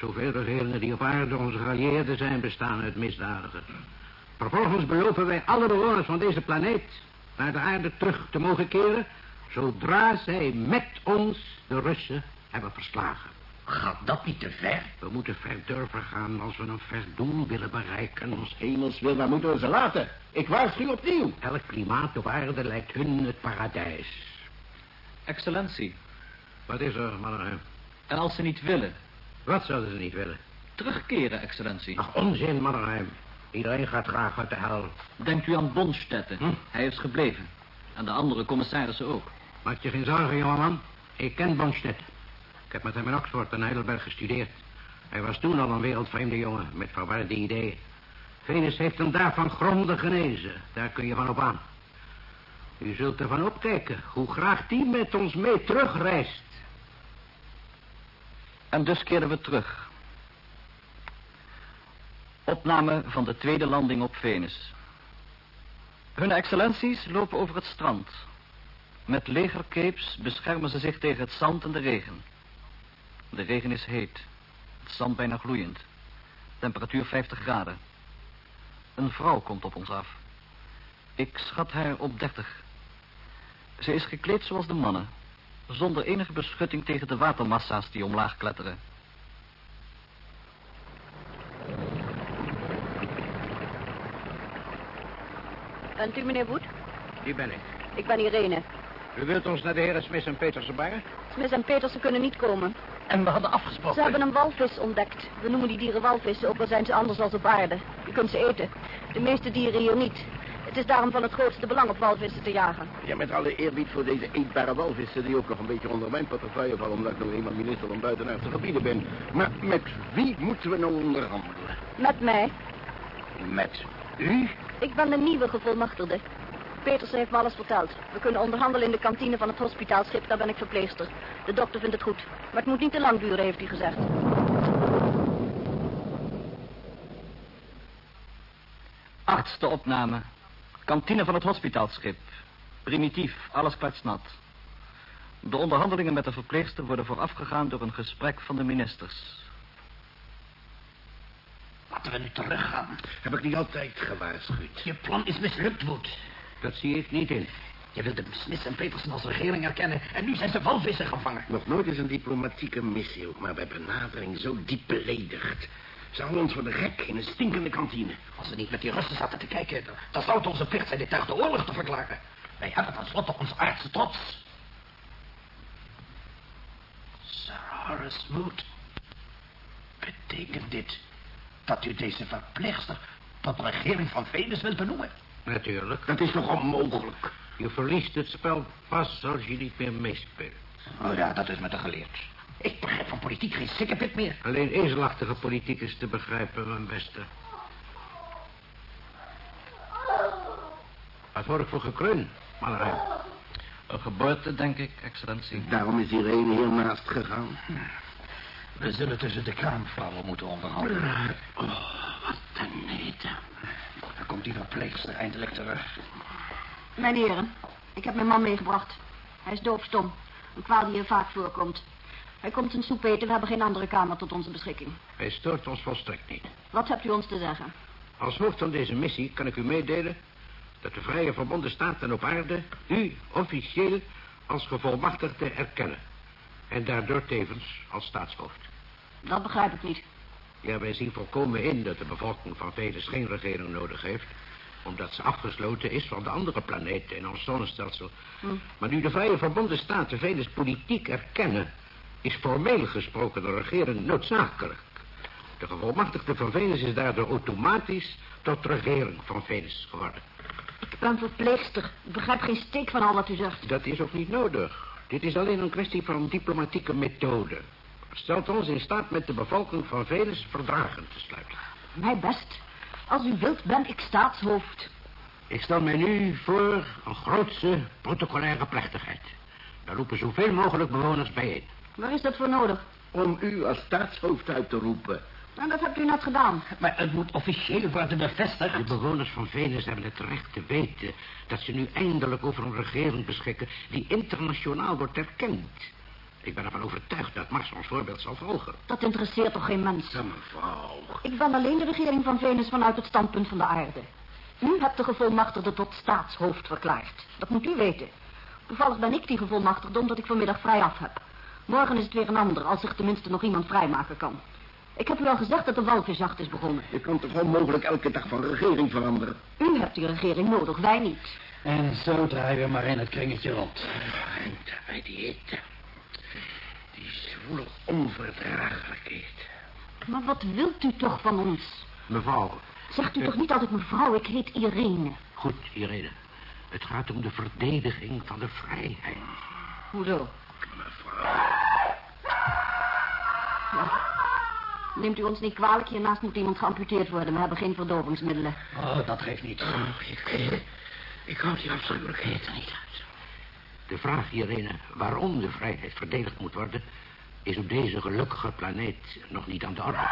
Zoveel regeringen die op aarde onze geallieerden zijn, bestaan uit misdadigers. Vervolgens beloven wij alle bewoners van deze planeet naar de aarde terug te mogen keren, zodra zij met ons de Russen hebben verslagen. Gaat dat niet te ver? We moeten ver durven gaan als we een ver doel willen bereiken. Ons hemels wil, waar moeten we ze laten? Ik waarschuw opnieuw. Elk klimaat op aarde lijkt hun het paradijs. Excellentie. Wat is er, mannen? En als ze niet willen? Wat zouden ze niet willen? Terugkeren, excellentie. Ach, onzin, Mannerheim. Iedereen gaat graag uit de hel. Denkt u aan Bonstetten. Hm? Hij is gebleven. En de andere commissarissen ook. Maak je geen zorgen, jongeman. Ik ken Bonstedt. Ik heb met hem in Oxford en Heidelberg gestudeerd. Hij was toen al een wereldvreemde jongen met verwarde ideeën. Venus heeft hem daarvan grondig genezen. Daar kun je van op aan. U zult ervan opkijken hoe graag die met ons mee terugreist. En dus keerden we terug. Opname van de tweede landing op Venus. Hun excellenties lopen over het strand. Met legercapes beschermen ze zich tegen het zand en de regen. De regen is heet. Het zand bijna gloeiend. Temperatuur 50 graden. Een vrouw komt op ons af. Ik schat haar op 30. Ze is gekleed zoals de mannen. Zonder enige beschutting tegen de watermassa's die omlaag kletteren. Bent u meneer Woed? Die ben ik. Ik ben Irene. U wilt ons naar de heren Smith en Petersen brengen? Smith en Petersen kunnen niet komen. En we hadden afgesproken... Ze hebben een walvis ontdekt. We noemen die dieren walvissen, ook al zijn ze anders als op aarde. Je kunt ze eten. De meeste dieren hier niet. Het is daarom van het grootste belang op walvissen te jagen. Ja, met alle eerbied voor deze eetbare walvissen... die ook nog een beetje onder mijn portefeuille vallen... omdat ik nog eenmaal minister van Buitenaardse Gebieden ben. Maar met wie moeten we nou onderhandelen? Met mij. Met u? Ik ben de nieuwe gevolmachtigde. Petersen heeft me alles verteld. We kunnen onderhandelen in de kantine van het hospitaalschip. Daar ben ik verpleegster. De dokter vindt het goed. Maar het moet niet te lang duren, heeft hij gezegd. Achtste opname. Kantine van het hospitaalschip. Primitief, alles kletsnat. De onderhandelingen met de verpleegster worden voorafgegaan door een gesprek van de ministers. Laten we nu teruggaan. Heb ik niet altijd gewaarschuwd? Je plan is mislukt, Wood. Dat zie ik niet in. Je wilde Smith en Petersen als regering erkennen... en nu zijn ze walvissen gevangen. Nog nooit is een diplomatieke missie ook maar bij benadering zo diep beledigd. Ze houden ons voor de gek in een stinkende kantine. Als we niet met die Russen zaten te kijken... dan- dan zou het onze plicht zijn dit tegen de oorlog te verklaren. Wij hebben tenslotte ons aardse trots. Sir Horace Wood. Betekent dit dat u deze verpleegster tot regering van Venus wilt benoemen? Natuurlijk. Dat is toch onmogelijk? Je verliest het spel pas als je niet meer meespeelt. Oh ja, dat is me te geleerd. Ik begrijp van politiek geen sikkepit meer. Alleen ezelachtige politiek is te begrijpen, mijn beste. Wat hoor ik voor gekreun, Mannerheim? Een geboorte, denk ik, excellentie. Daarom is Irene hiernaast gegaan. We zullen tussen de kraamvrouwen moeten onderhandelen. Oh, wat een neten. Dan komt die verpleegster eindelijk terug. Mijn heren, ik heb mijn man meegebracht. Hij is doofstom. Een kwaal die hier vaak voorkomt. Hij komt zijn soep eten. We hebben geen andere kamer tot onze beschikking. Hij stoort ons volstrekt niet. Wat hebt u ons te zeggen? Als hoofd van deze missie kan ik u meedelen... dat de Vrije Verbonden Staten op aarde... u officieel als gevolmachtigde erkennen. En daardoor tevens als staatshoofd. Dat begrijp ik niet. Ja, wij zien volkomen in dat de bevolking van Venus geen regering nodig heeft... omdat ze afgesloten is van de andere planeten in ons zonnestelsel. Maar nu de Vrije Verbonden Staten Venus politiek erkennen... is formeel gesproken de regering noodzakelijk. De gevolmachtigde van Venus is daardoor automatisch tot regering van Venus geworden. Ik ben verpleegster. Ik begrijp geen steek van al wat u zegt. Dat is ook niet nodig. Dit is alleen een kwestie van diplomatieke methode. Stelt ons in staat met de bevolking van Venus verdragen te sluiten. Mij best. Als u wilt, ben ik staatshoofd. Ik stel mij nu voor een grootse protocolaire plechtigheid. Daar roepen zoveel mogelijk bewoners bijeen. Waar is dat voor nodig? Om u als staatshoofd uit te roepen. Nou, dat hebt u net gedaan. Maar het moet officieel worden bevestigd. De bewoners van Venus hebben het recht te weten... dat ze nu eindelijk over een regering beschikken... die internationaal wordt erkend. Ik ben ervan overtuigd dat Mars ons voorbeeld zal volgen. Dat interesseert toch geen mens? Ja, mevrouw. Ik ben alleen de regering van Venus vanuit het standpunt van de aarde. U hebt de gevolmachtigde tot staatshoofd verklaard. Dat moet u weten. Toevallig ben ik die gevolmachtigde omdat ik vanmiddag vrij af heb. Morgen is het weer een ander, als zich tenminste nog iemand vrijmaken kan. Ik heb u al gezegd dat de walvisjacht is begonnen. Je kan toch onmogelijk elke dag van regering veranderen? U hebt die regering nodig, wij niet. En zo draaien we maar in het kringetje rond. En daarbij die hitte. Die zwoele onverdraaglijkheid. Maar wat wilt u toch van ons? Mevrouw, Zegt u toch niet altijd mevrouw, ik heet Irene. goed, Irene. Het gaat om de verdediging van de vrijheid. Hoezo? Ja. Neemt u ons niet kwalijk, hiernaast moet iemand geamputeerd worden. We hebben geen verdovingsmiddelen. Oh, dat geeft niet. Ik, ik houd die afschuwelijkheid niet uit. De vraag, Irene, waarom de vrijheid verdedigd moet worden... is op deze gelukkige planeet nog niet aan de orde.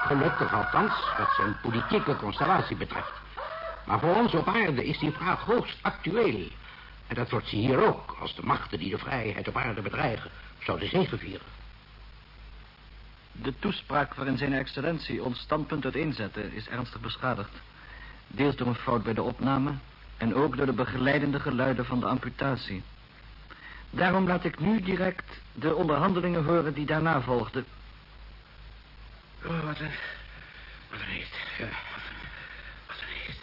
Gelukkig althans, wat zijn politieke constellatie betreft. Maar voor ons op aarde is die vraag hoogst actueel. En dat wordt ze hier ook, als de machten die de vrijheid op aarde bedreigen... zouden zegevieren. De toespraak waarin zijn excellentie ons standpunt uiteenzette is ernstig beschadigd. Deels door een fout bij de opname en ook door de begeleidende geluiden van de amputatie. Daarom laat ik nu direct de onderhandelingen horen die daarna volgden. Oh, wat een... Wat een heet. Ja, wat een... Heet.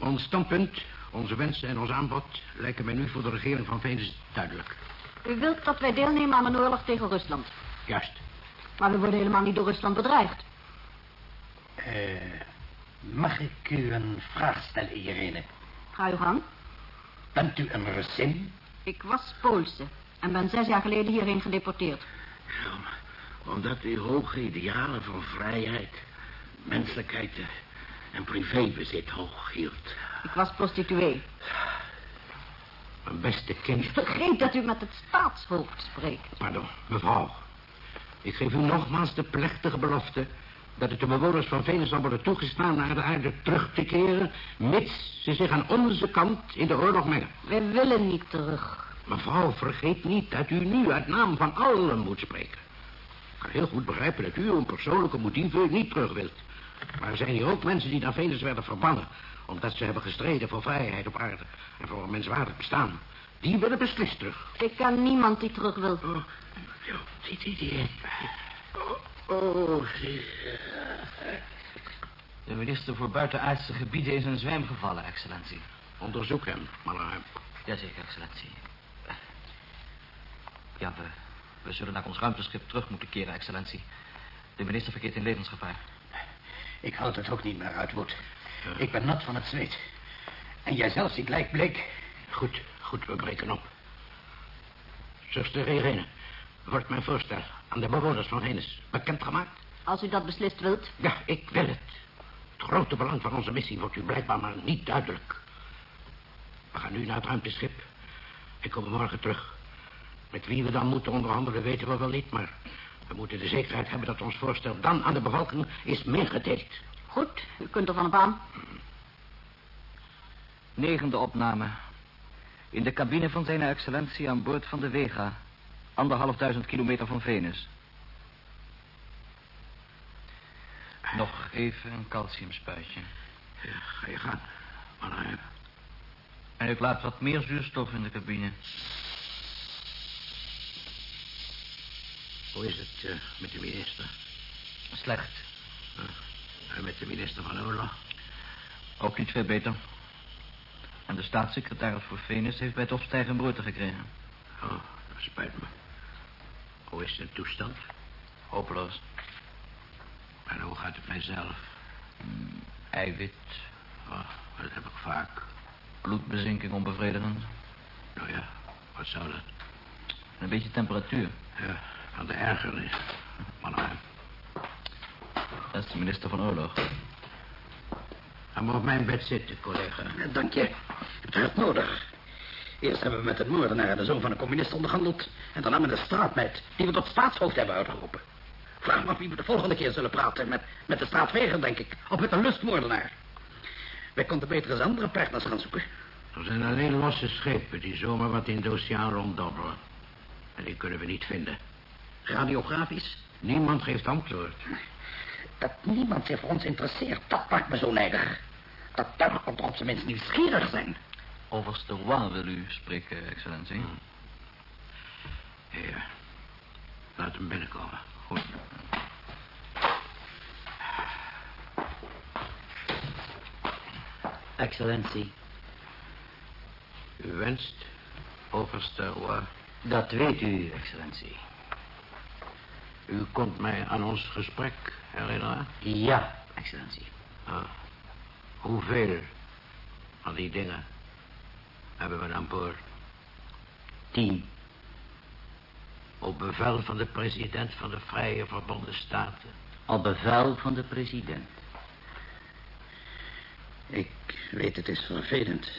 Ons standpunt Onze wensen en ons aanbod lijken mij nu voor de regering van Venus duidelijk. U wilt dat wij deelnemen aan een oorlog tegen Rusland. Juist. Maar we worden helemaal niet door Rusland bedreigd. Eh, mag ik u een vraag stellen, Irene? Ga uw gang. Bent u een Russin? Ik was Poolse en ben zes jaar geleden hierheen gedeporteerd. Ja, omdat u hoge idealen van vrijheid, menselijkheid en privébezit hoog hield. Ik was prostituee. Mijn beste kind. Vergeet dat u met het staatshoofd spreekt. Pardon, mevrouw. Ik geef u nogmaals de plechtige belofte... dat het de bewoners van Venus zal worden toegestaan naar de aarde terug te keren... mits ze zich aan onze kant in de oorlog mengen. Wij willen niet terug. Mevrouw, vergeet niet dat u nu uit naam van allen moet spreken. Ik kan heel goed begrijpen dat u om persoonlijke motieven niet terug wilt. Maar er zijn hier ook mensen die naar Venus werden verbannen... omdat ze hebben gestreden voor vrijheid op aarde... en voor een menswaardig bestaan. Die willen beslist terug. Ik ken niemand die terug wil. Oh, Oh, oh. De minister voor buitenaardse gebieden is in zwijm gevallen, excellentie. Onderzoek hem, Malheim. Jazeker, excellentie. Ja, we, zullen naar ons ruimteschip terug moeten keren, excellentie. De minister verkeert in levensgevaar. Ik houd het ook niet meer uit, Woed. Ik ben nat van het zweet. En jij zelf ziet lijkbleek. Goed, goed, we breken op. Zuster Irene, wordt mijn voorstel aan de bewoners van Venus bekendgemaakt? Als u dat beslist wilt. Ja, ik wil het. Het grote belang van onze missie wordt u blijkbaar maar niet duidelijk. We gaan nu naar het ruimteschip. Ik kom morgen terug. Met wie we dan moeten onderhandelen weten we wel niet, maar... we moeten de zekerheid hebben dat ons voorstel dan aan de bevolking is meegedeeld. Goed, u kunt er van op aan. Negende opname. In de cabine van zijn excellentie aan boord van de Vega. Anderhalf duizend kilometer van Venus. Nog even een calciumspuitje. Ja, ga je gaan. Malheim. En ik laat wat meer zuurstof in de cabine. Hoe is het eh, met de minister? Slecht. Uh, en met de minister van Oorlog? Ook niet veel beter. En de staatssecretaris voor Venus heeft bij het opstijgen broerte gekregen. Oh, dat spijt me. Is zijn toestand? Hopeloos. En hoe gaat het mijzelf? Mm, eiwit. Oh, dat heb ik vaak. Bloedbezinking onbevredigend. Nou ja, wat zou dat? Een beetje temperatuur. Ja, van de ergernis. Malheim. Dat is de minister van Oorlog. Ga maar op mijn bed zitten, collega. Dank je. Het hart nodig. Eerst hebben we met een moordenaar en de zoon van een communist onderhandeld... en daarna met een straatmeid die we tot staatshoofd hebben uitgeroepen. Vraag me af wie we de volgende keer zullen praten. Met, met de straatveger, denk ik. Of met een lustmoordenaar. Wij konden beter eens andere partners gaan zoeken. Er zijn alleen losse schepen die zomaar wat in de oceaan ronddobbelen. En die kunnen we niet vinden. Radiografisch? Niemand geeft antwoord. Dat niemand zich voor ons interesseert, dat maakt me zo nijdig. Dat tuig komt op zijn minst nieuwsgierig zijn. Overste Roy wil u spreken, excellentie. Hmm. Laat hem binnenkomen. Goed. Excellentie, U wenst, overste Roy. dat weet u, excellentie. U komt mij aan ons gesprek herinneren? Ja, excellentie. Ah. Hoeveel van die dingen hebben we aan boord? Tien. Op bevel van de president van de Vrije Verbonden Staten. Op bevel van de president. Ik weet, het is vervelend.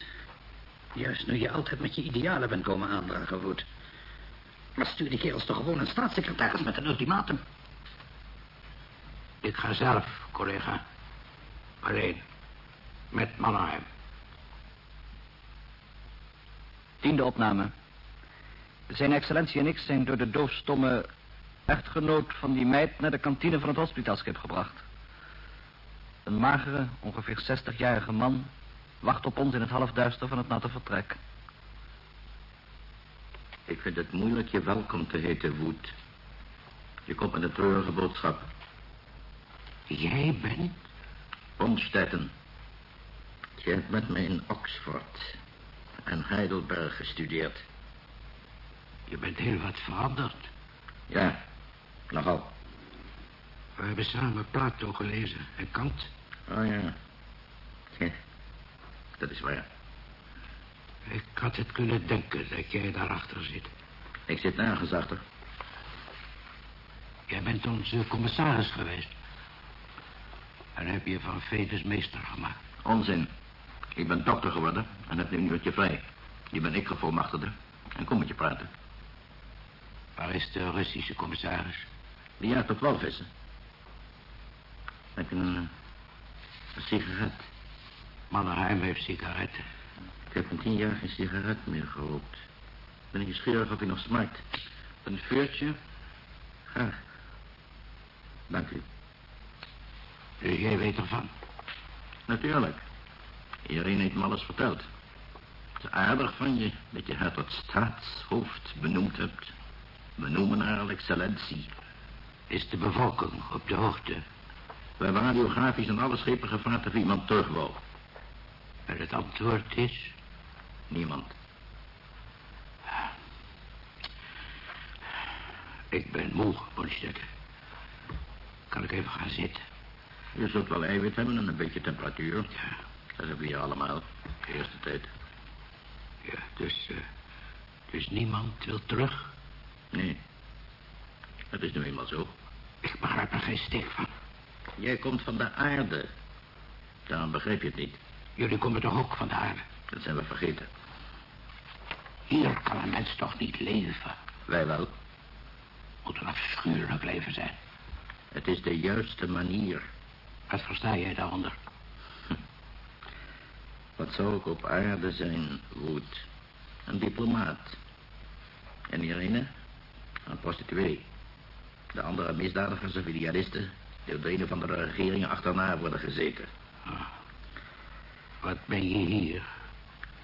Juist nu je altijd met je idealen bent komen aandragen, Wood. Maar stuur die kerels toch gewoon een staatssecretaris met een ultimatum. Ik ga zelf, collega. Alleen. Met Mannheim. Tiende opname. Zijn excellentie en ik zijn door de doofstomme echtgenoot van die meid... naar de kantine van het hospitaalschip gebracht. Een magere, ongeveer 60-jarige man... wacht op ons in het halfduister van het natte vertrek. Ik vind het moeilijk je welkom te heten, Woed. Je komt met een treurige boodschap. Jij bent? Omstetten. Je hebt met me in Oxford en Heidelberg gestudeerd. Je bent heel wat veranderd. Ja, nogal. We hebben samen Plato gelezen en Kant. Oh ja. Ja, dat is waar. Ik had het kunnen denken dat jij daarachter zit. Ik zit nergens achter. Jij bent onze commissaris geweest. En heb je van Venus meester gemaakt. Onzin. Ik ben dokter geworden en heb nu een uurtje vrij. Die ben ik gevolmachtigde. En kom met je praten. Waar is de Russische commissaris? Die jaagt op walvissen. Je een, eh, een sigaret? Mannerheim heeft sigaretten. Ik heb in tien jaar geen sigaret meer gerookt. Ben ik nieuwsgierig of hij nog smaakt. Een vuurtje? Graag. Dank u. Dus jij weet ervan. Natuurlijk. Iedereen heeft me alles verteld. Het is aardig van je dat je haar tot staatshoofd benoemd hebt. Benoemen haar excellentie. Is de bevolking op de hoogte? We hebben radiografisch en alle schepen gevraagd of iemand terug wou. En het antwoord is... Niemand. Ik ben moe, Bonstetter. Kan ik even gaan zitten? Je zult wel eiwit hebben en een beetje temperatuur. Ja. Dat hebben we hier allemaal. De eerste tijd. Ja, dus... Uh, dus niemand wil terug? Nee. Dat is nu eenmaal zo. Ik begrijp er geen steek van. Jij komt van de aarde. Daarom begrijp je het niet. Jullie komen toch ook van de aarde? Dat zijn we vergeten. Hier kan een mens toch niet leven? Wij wel. Moet een afschuwelijk leven zijn. Het is de juiste manier. Wat versta jij daaronder? Wat zou ik op aarde zijn, Wood? Een diplomaat. En Irene? Een prostituee. De andere misdadigers of idealisten... die door een van de regeringen achterna worden gezeten. Ah. Wat ben je hier?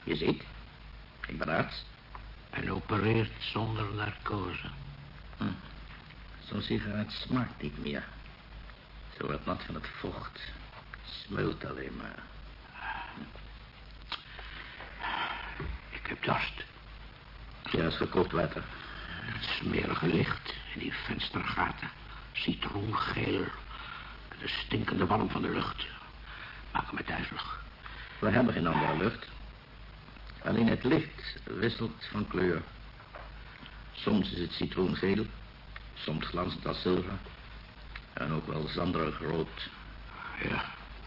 Je ziet. Ik ben arts. En opereert zonder narcose. Hm. Zo'n sigaret smaakt niet meer. Zo wordt nat van het vocht. Smult alleen maar. Ik heb dorst. Ja, is gekookt water. Het smerige licht in die venstergaten. Citroengeel. De stinkende walm van de lucht. Maken me duizelig. We hebben geen andere lucht. Alleen het licht wisselt van kleur. Soms is het citroengeel. Soms glanzend als zilver. En ook wel zanderig rood. Ja,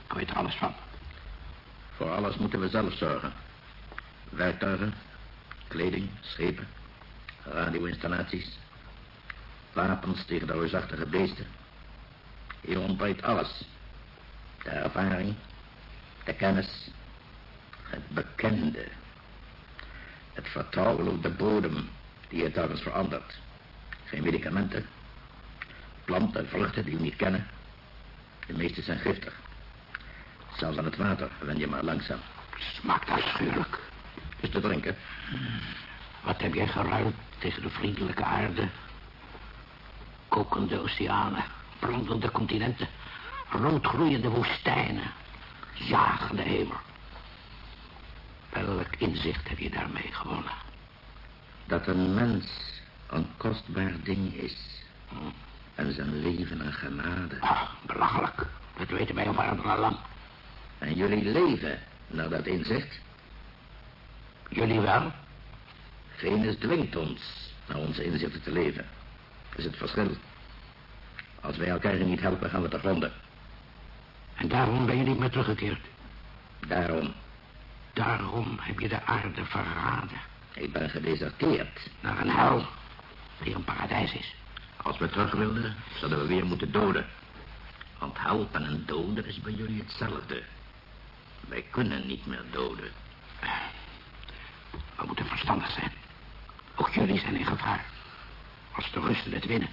ik weet er alles van. Voor alles moeten we zelf zorgen. Werktuigen, kleding, schepen, radio-installaties, wapens tegen de reusachtige beesten. Hier ontbreekt alles. De ervaring, de kennis, het bekende. Het vertrouwen op de bodem die het telkens verandert. Geen medicamenten. Planten en vruchten die we niet kennen. De meeste zijn giftig. Zelfs aan het water wen je maar langzaam. Smaakt afschuwelijk. Is te drinken. Wat heb jij geruild tegen de vriendelijke aarde? Kokende oceanen, brandende continenten, roodgroeiende woestijnen, jagende hemel. Welk inzicht heb je daarmee gewonnen? Dat een mens een kostbaar ding is. Hm. En zijn leven een genade. Ach, belachelijk. Dat weten wij al lang. En jullie leven naar dat inzicht? Jullie wel? Venus dwingt ons naar onze inzichten te leven. Dat is het verschil. Als wij elkaar niet helpen, gaan we te gronden. En daarom ben je niet meer teruggekeerd? Daarom. Daarom heb je de aarde verraden. Ik ben gedeserteerd. Naar een hel, die een paradijs is. Als we terug wilden, zouden we weer moeten doden. Want helpen en doden is bij jullie hetzelfde. Wij kunnen niet meer doden. We moeten verstandig zijn. Ook jullie zijn in gevaar. Als de Russen het winnen,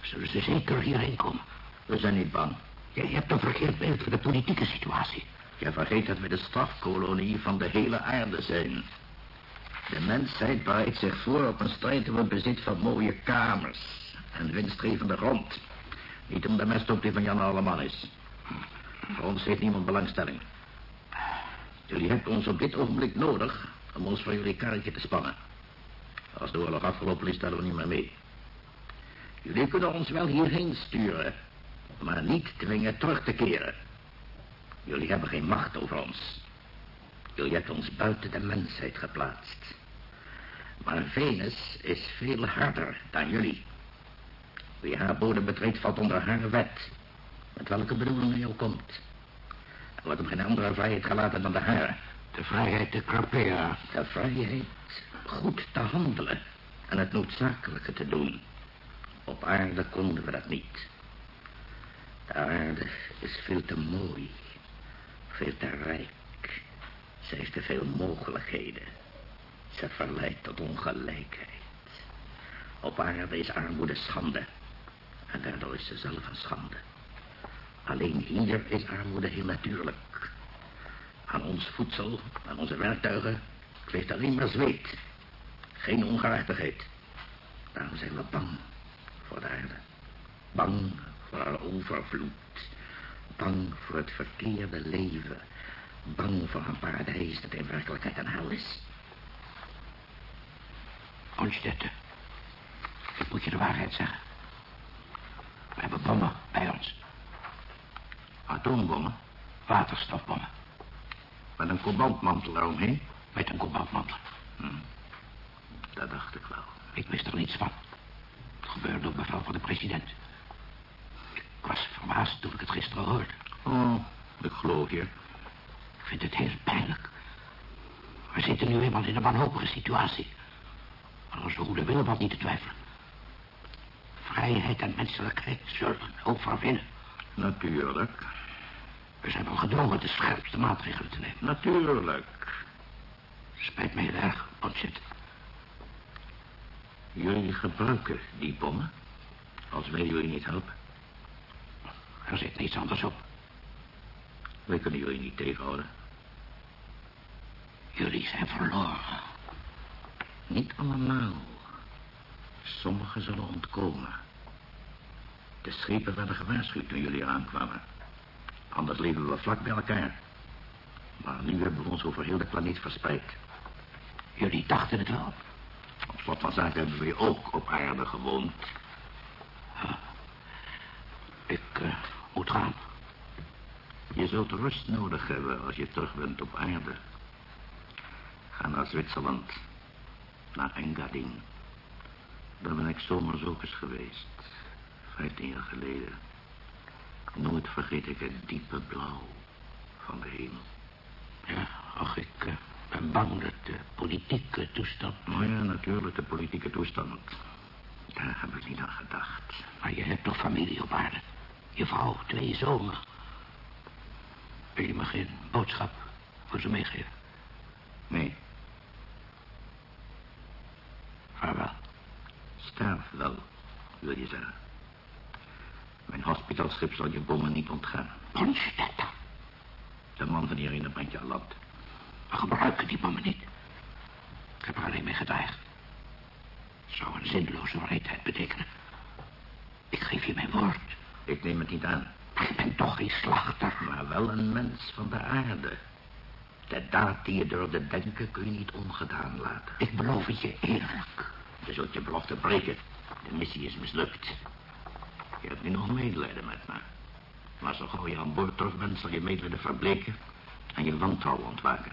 zullen ze zeker hierheen komen. We zijn niet bang. Jij hebt een verkeerd beeld van de politieke situatie. Je vergeet dat we de strafkolonie van de hele aarde zijn. De mensheid bereidt zich voor op een strijd om het bezit van mooie kamers en winstgevende grond. Niet om de mest op die van Jan Alleman is. Voor ons heeft niemand belangstelling. Jullie hebben ons op dit ogenblik nodig om ons voor jullie karretje te spannen. Als de oorlog afgelopen is, stellen we niet meer mee. Jullie kunnen ons wel hierheen sturen, maar niet dwingen terug te keren. Jullie hebben geen macht over ons. Jullie hebben ons buiten de mensheid geplaatst. Maar Venus is veel harder dan jullie. Wie haar bodem betreedt, valt onder haar wet. Met welke bedoeling hij ook komt. Er wordt hem geen andere vrijheid gelaten dan de hare. De vrijheid te craperen. De vrijheid goed te handelen en het noodzakelijke te doen. Op aarde konden we dat niet. De aarde is veel te mooi, veel te rijk. Ze heeft te veel mogelijkheden. Ze verleidt tot ongelijkheid. Op aarde is armoede schande. En daardoor is ze zelf een schande. Alleen hier is armoede heel natuurlijk. Aan ons voedsel, aan onze werktuigen, kleeft alleen maar zweet. Geen ongerechtigheid. Daarom zijn we bang voor de aarde. Bang voor haar overvloed. Bang voor het verkeerde leven. Bang voor een paradijs dat in werkelijkheid een hel is. Onstette. Ik moet je de waarheid zeggen. We hebben bommen bij ons. Atoombommen Waterstofbommen. Met een kobaltmantel eromheen. Met een kobaltmantel. Hm. Dat dacht ik wel. Ik wist er niets van. Het gebeurde op bevel van de president. Ik was verbaasd toen ik het gisteren hoorde. Oh, ik geloof je. Ik vind het heel pijnlijk. We zitten nu eenmaal in een wanhopige situatie. Maar onze goede wil valt niet te twijfelen. Vrijheid en menselijkheid zullen overwinnen. Natuurlijk. We zijn wel gedwongen de scherpste maatregelen te nemen. Natuurlijk. Spijt me heel erg, Ponchet. Jullie gebruiken die bommen. Als wij jullie niet helpen. Er zit niets anders op. Wij kunnen jullie niet tegenhouden. Jullie zijn verloren. Niet allemaal. Sommigen zullen ontkomen. De schepen werden gewaarschuwd toen jullie aankwamen. Anders leven we vlak bij elkaar. Maar nu hebben we ons over heel de planeet verspreid. Jullie dachten het wel. Op slot van zaken hebben we ook op aarde gewoond. Ik eh, moet gaan. Je zult rust nodig hebben als je terug bent op aarde. Ga naar Zwitserland. Naar Engadin. Daar ben ik zomers ook eens geweest. Vijftien jaar geleden. Nooit vergeet ik het diepe blauw van de hemel. Ja, ach, ik eh, ben bang dat de politieke toestand... Maar ja, natuurlijk, de politieke toestand. Daar heb ik niet aan gedacht. Maar je hebt toch familie op aarde? Je vrouw, twee zonen. Wil je me geen boodschap voor ze meegeven? Nee, Vaarwel. sterf wel, wil je zeggen. Mijn hospitalschip zal je bommen niet ontgaan. Bonstette. De man van Irene brengt je aan land. We gebruiken die bommen niet. Ik heb er alleen mee gedreigd. Het zou een zinloze wreedheid betekenen. Ik geef je mijn woord. Ik neem het niet aan. Ik ben toch geen slachter. Maar wel een mens van de aarde. De daad die je durfde denken kun je niet ongedaan laten. Ik beloof het je eerlijk. Je zult je belofte breken. De missie is mislukt. Je hebt nu nog medelijden met me. Maar zo gauw je aan boord terug bent, zal je medelijden verbleken en je wantrouwen ontwaken.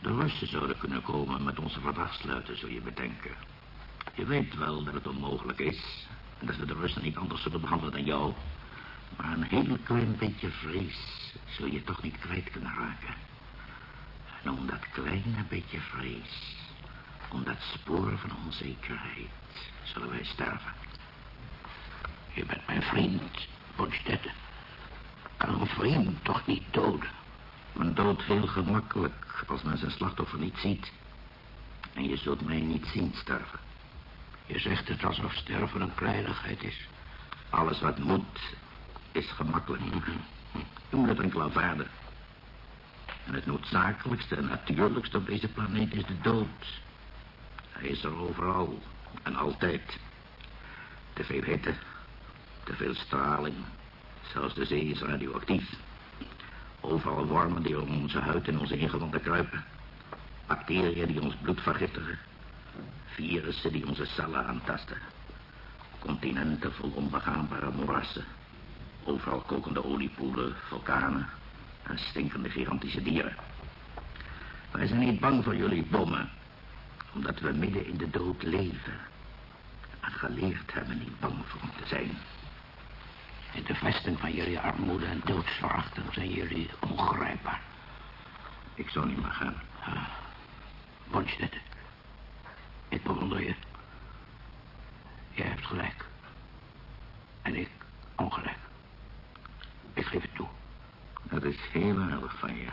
De Russen zouden kunnen komen met onze verdragssluiten, zul je bedenken. Je weet wel dat het onmogelijk is en dat we de Russen niet anders zullen behandelen dan jou. Maar een heel klein beetje vrees zul je toch niet kwijt kunnen raken. En om dat kleine beetje vrees, om dat spoor van onzekerheid, zullen wij sterven. Je bent mijn vriend, Bonstette. Kan een vriend toch niet doden? Men doodt heel gemakkelijk als men zijn slachtoffer niet ziet. En je zult mij niet zien sterven. Je zegt het alsof sterven een kleinigheid is. Alles wat moet, is gemakkelijk. Moet het enkel aanvaarden. En het noodzakelijkste en natuurlijkste op deze planeet is de dood. Hij is er overal en altijd. Te veel hitte, te veel straling. Zelfs de zee is radioactief. Overal wormen die om onze huid en onze ingewanden kruipen. Bacteriën die ons bloed vergiftigen. Virussen die onze cellen aantasten. Continenten vol onbegaanbare moerassen. Overal kokende oliepoelen, vulkanen en stinkende gigantische dieren. Wij zijn niet bang voor jullie bommen, omdat we midden in de dood leven. En geleerd hebben niet bang voor hem te zijn. In de vesten van jullie armoede en doodsverachting zijn jullie ongrijpbaar. Ik zou niet meer gaan. Ah, Bonstedt, ik bewonder je. Jij hebt gelijk. En ik ongelijk. Ik geef het toe. Dat is heel aardig van je.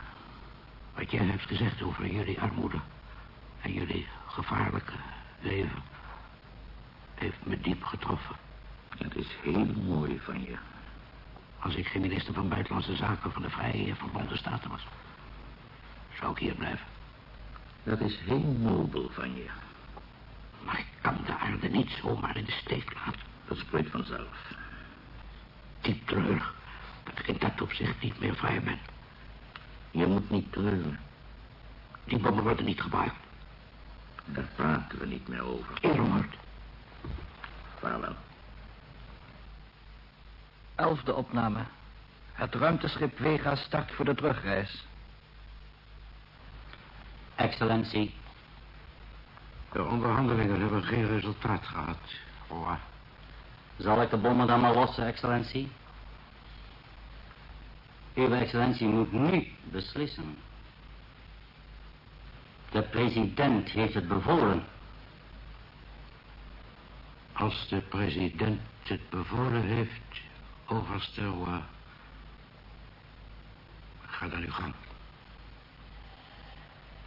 Wat jij hebt gezegd over jullie armoede en jullie gevaarlijke leven heeft me diep getroffen. Het is heel mooi van je. Als ik geen minister van Buitenlandse Zaken van de Vrije Verbonden Staten was, zou ik hier blijven. Dat is heel nobel van je. Maar ik kan de aarde niet zomaar in de steek laten. Dat spreekt vanzelf. Diep treurig dat ik in dat opzicht niet meer vrij ben. Je moet niet treuren. Die bommen worden niet gebruikt. Daar praten we niet meer over. Eerwoord. Vaarwel. Elfde opname. Het ruimteschip Vega start voor de terugreis. Excellentie. De onderhandelingen hebben geen resultaat gehad. Zal ik de bommen dan maar lossen, excellentie? Uw excellentie moet nu beslissen. De president heeft het bevolen. Als de president het bevolen heeft, overste Roy, ga dan uw gang.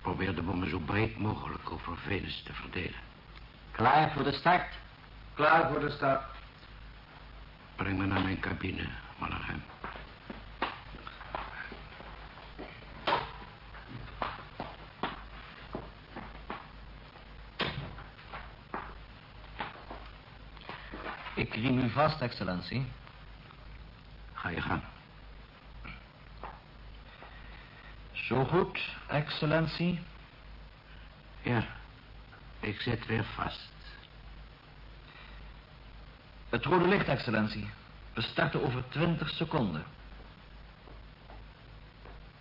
Probeer de bommen zo breed mogelijk over Venus te verdelen. Klaar voor de start? Klaar voor de start. Breng me naar mijn cabine, Mannerheim. Ik riem u vast, excellentie. Ga je gang. Zo goed, excellentie. Ja, ik zit weer vast. Het rode licht, excellentie. We starten over twintig seconden.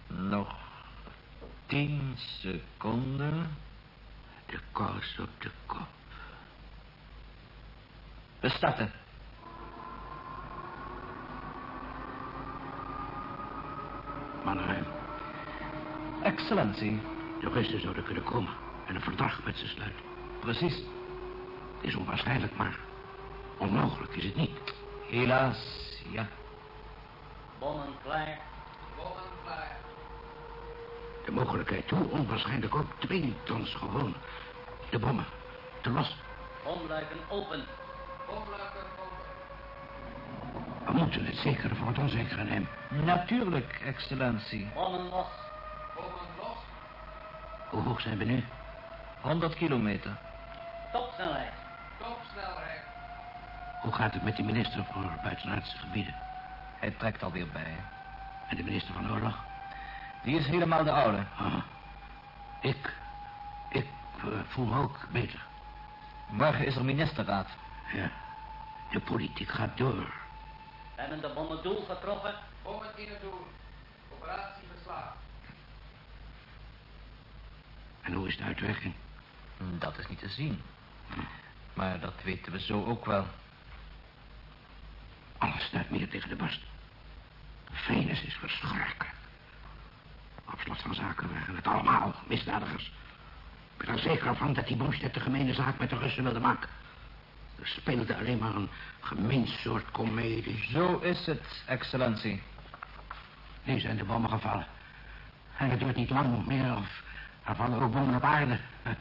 Nog tien seconden. De kous op de kop. We starten. Mannerheim, Excellentie. de Russen zouden kunnen komen en een verdrag met ze sluiten. Precies. Het is onwaarschijnlijk, maar onmogelijk is het niet. Helaas, ja. Bommen klaar. De mogelijkheid toe, onwaarschijnlijk ook, dwingt ons gewoon de bommen te lossen. Bomluiken open. We moeten het zekere voor het onzekere nemen. Natuurlijk, excellentie. Bommen los. Hoe hoog zijn we nu? 100 kilometer. Topsnelheid. Hoe gaat het met de minister voor buitenaardse gebieden? Hij trekt alweer bij. En de minister van Oorlog? Die is helemaal de oude. Ah, ik, ik eh, voel me ook beter. Morgen is er ministerraad. Ja, de politiek gaat door. Hebben de bommen doel getroffen? Bommen in het doel. Operatie geslaagd. En hoe is de uitwerking? Dat is niet te zien. Maar dat weten we zo ook wel. Alles staat meer tegen de borst. Venus is verschrikkelijk. Op slot van zaken waren het allemaal misdadigers. Ik ben er zeker van dat die Bonstedt de gemene zaak met de Russen wilde maken. Speelde alleen maar een gemeen soort komedie. Zo is het, excellentie. Nu zijn de bommen gevallen. En het duurt niet lang meer of er vallen ook bommen op aarde.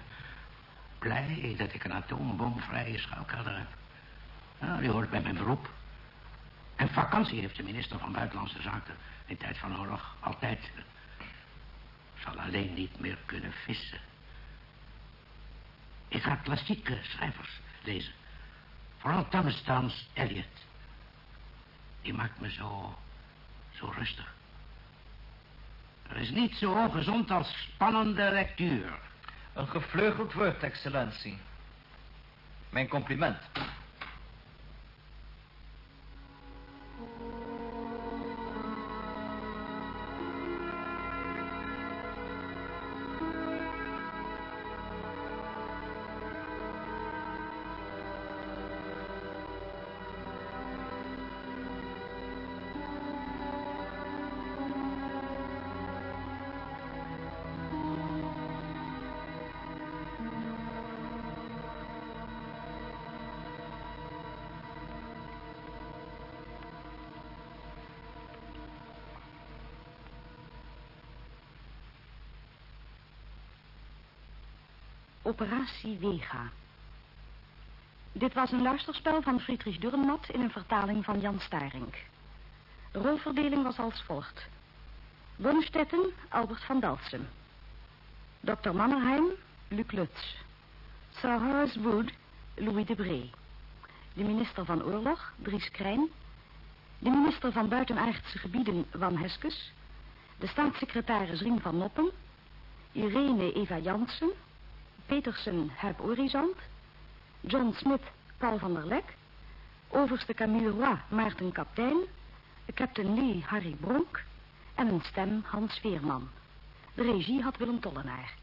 Blij dat ik een atoomboomvrije schuilkelder heb. Nou, die hoort bij mijn beroep. En vakantie heeft de minister van Buitenlandse Zaken in tijd van oorlog altijd. Zal alleen niet meer kunnen vissen. Ik ga klassieke schrijvers lezen. Vooral Thomas Eliot. Die maakt me zo, zo rustig. Er is niet zo ongezond als spannende lectuur. Een gevleugeld woord, excellentie. Mijn compliment. Operatie Vega. Dit was een luisterspel van Friedrich Dürrenmatt in een vertaling van Jan Starink. De rolverdeling was als volgt. Bonstetten, Albert van Dalsem. Dr. Mannerheim, Luc Lutz. Sir Horace Wood, Louis de Bree. De minister van Oorlog, Dries Krijn. De minister van Buitenaardse Gebieden, Van Heskes. De staatssecretaris Rien van Noppen. Irene Eva Jansen. Petersen, Huip Orizant. John Smith, Paul van der Lek. Overste Camille Roy, Maarten Kaptein. Captain Lee, Harry Bronk. En een stem, Hans Veerman. De regie had Willem Tollenaar.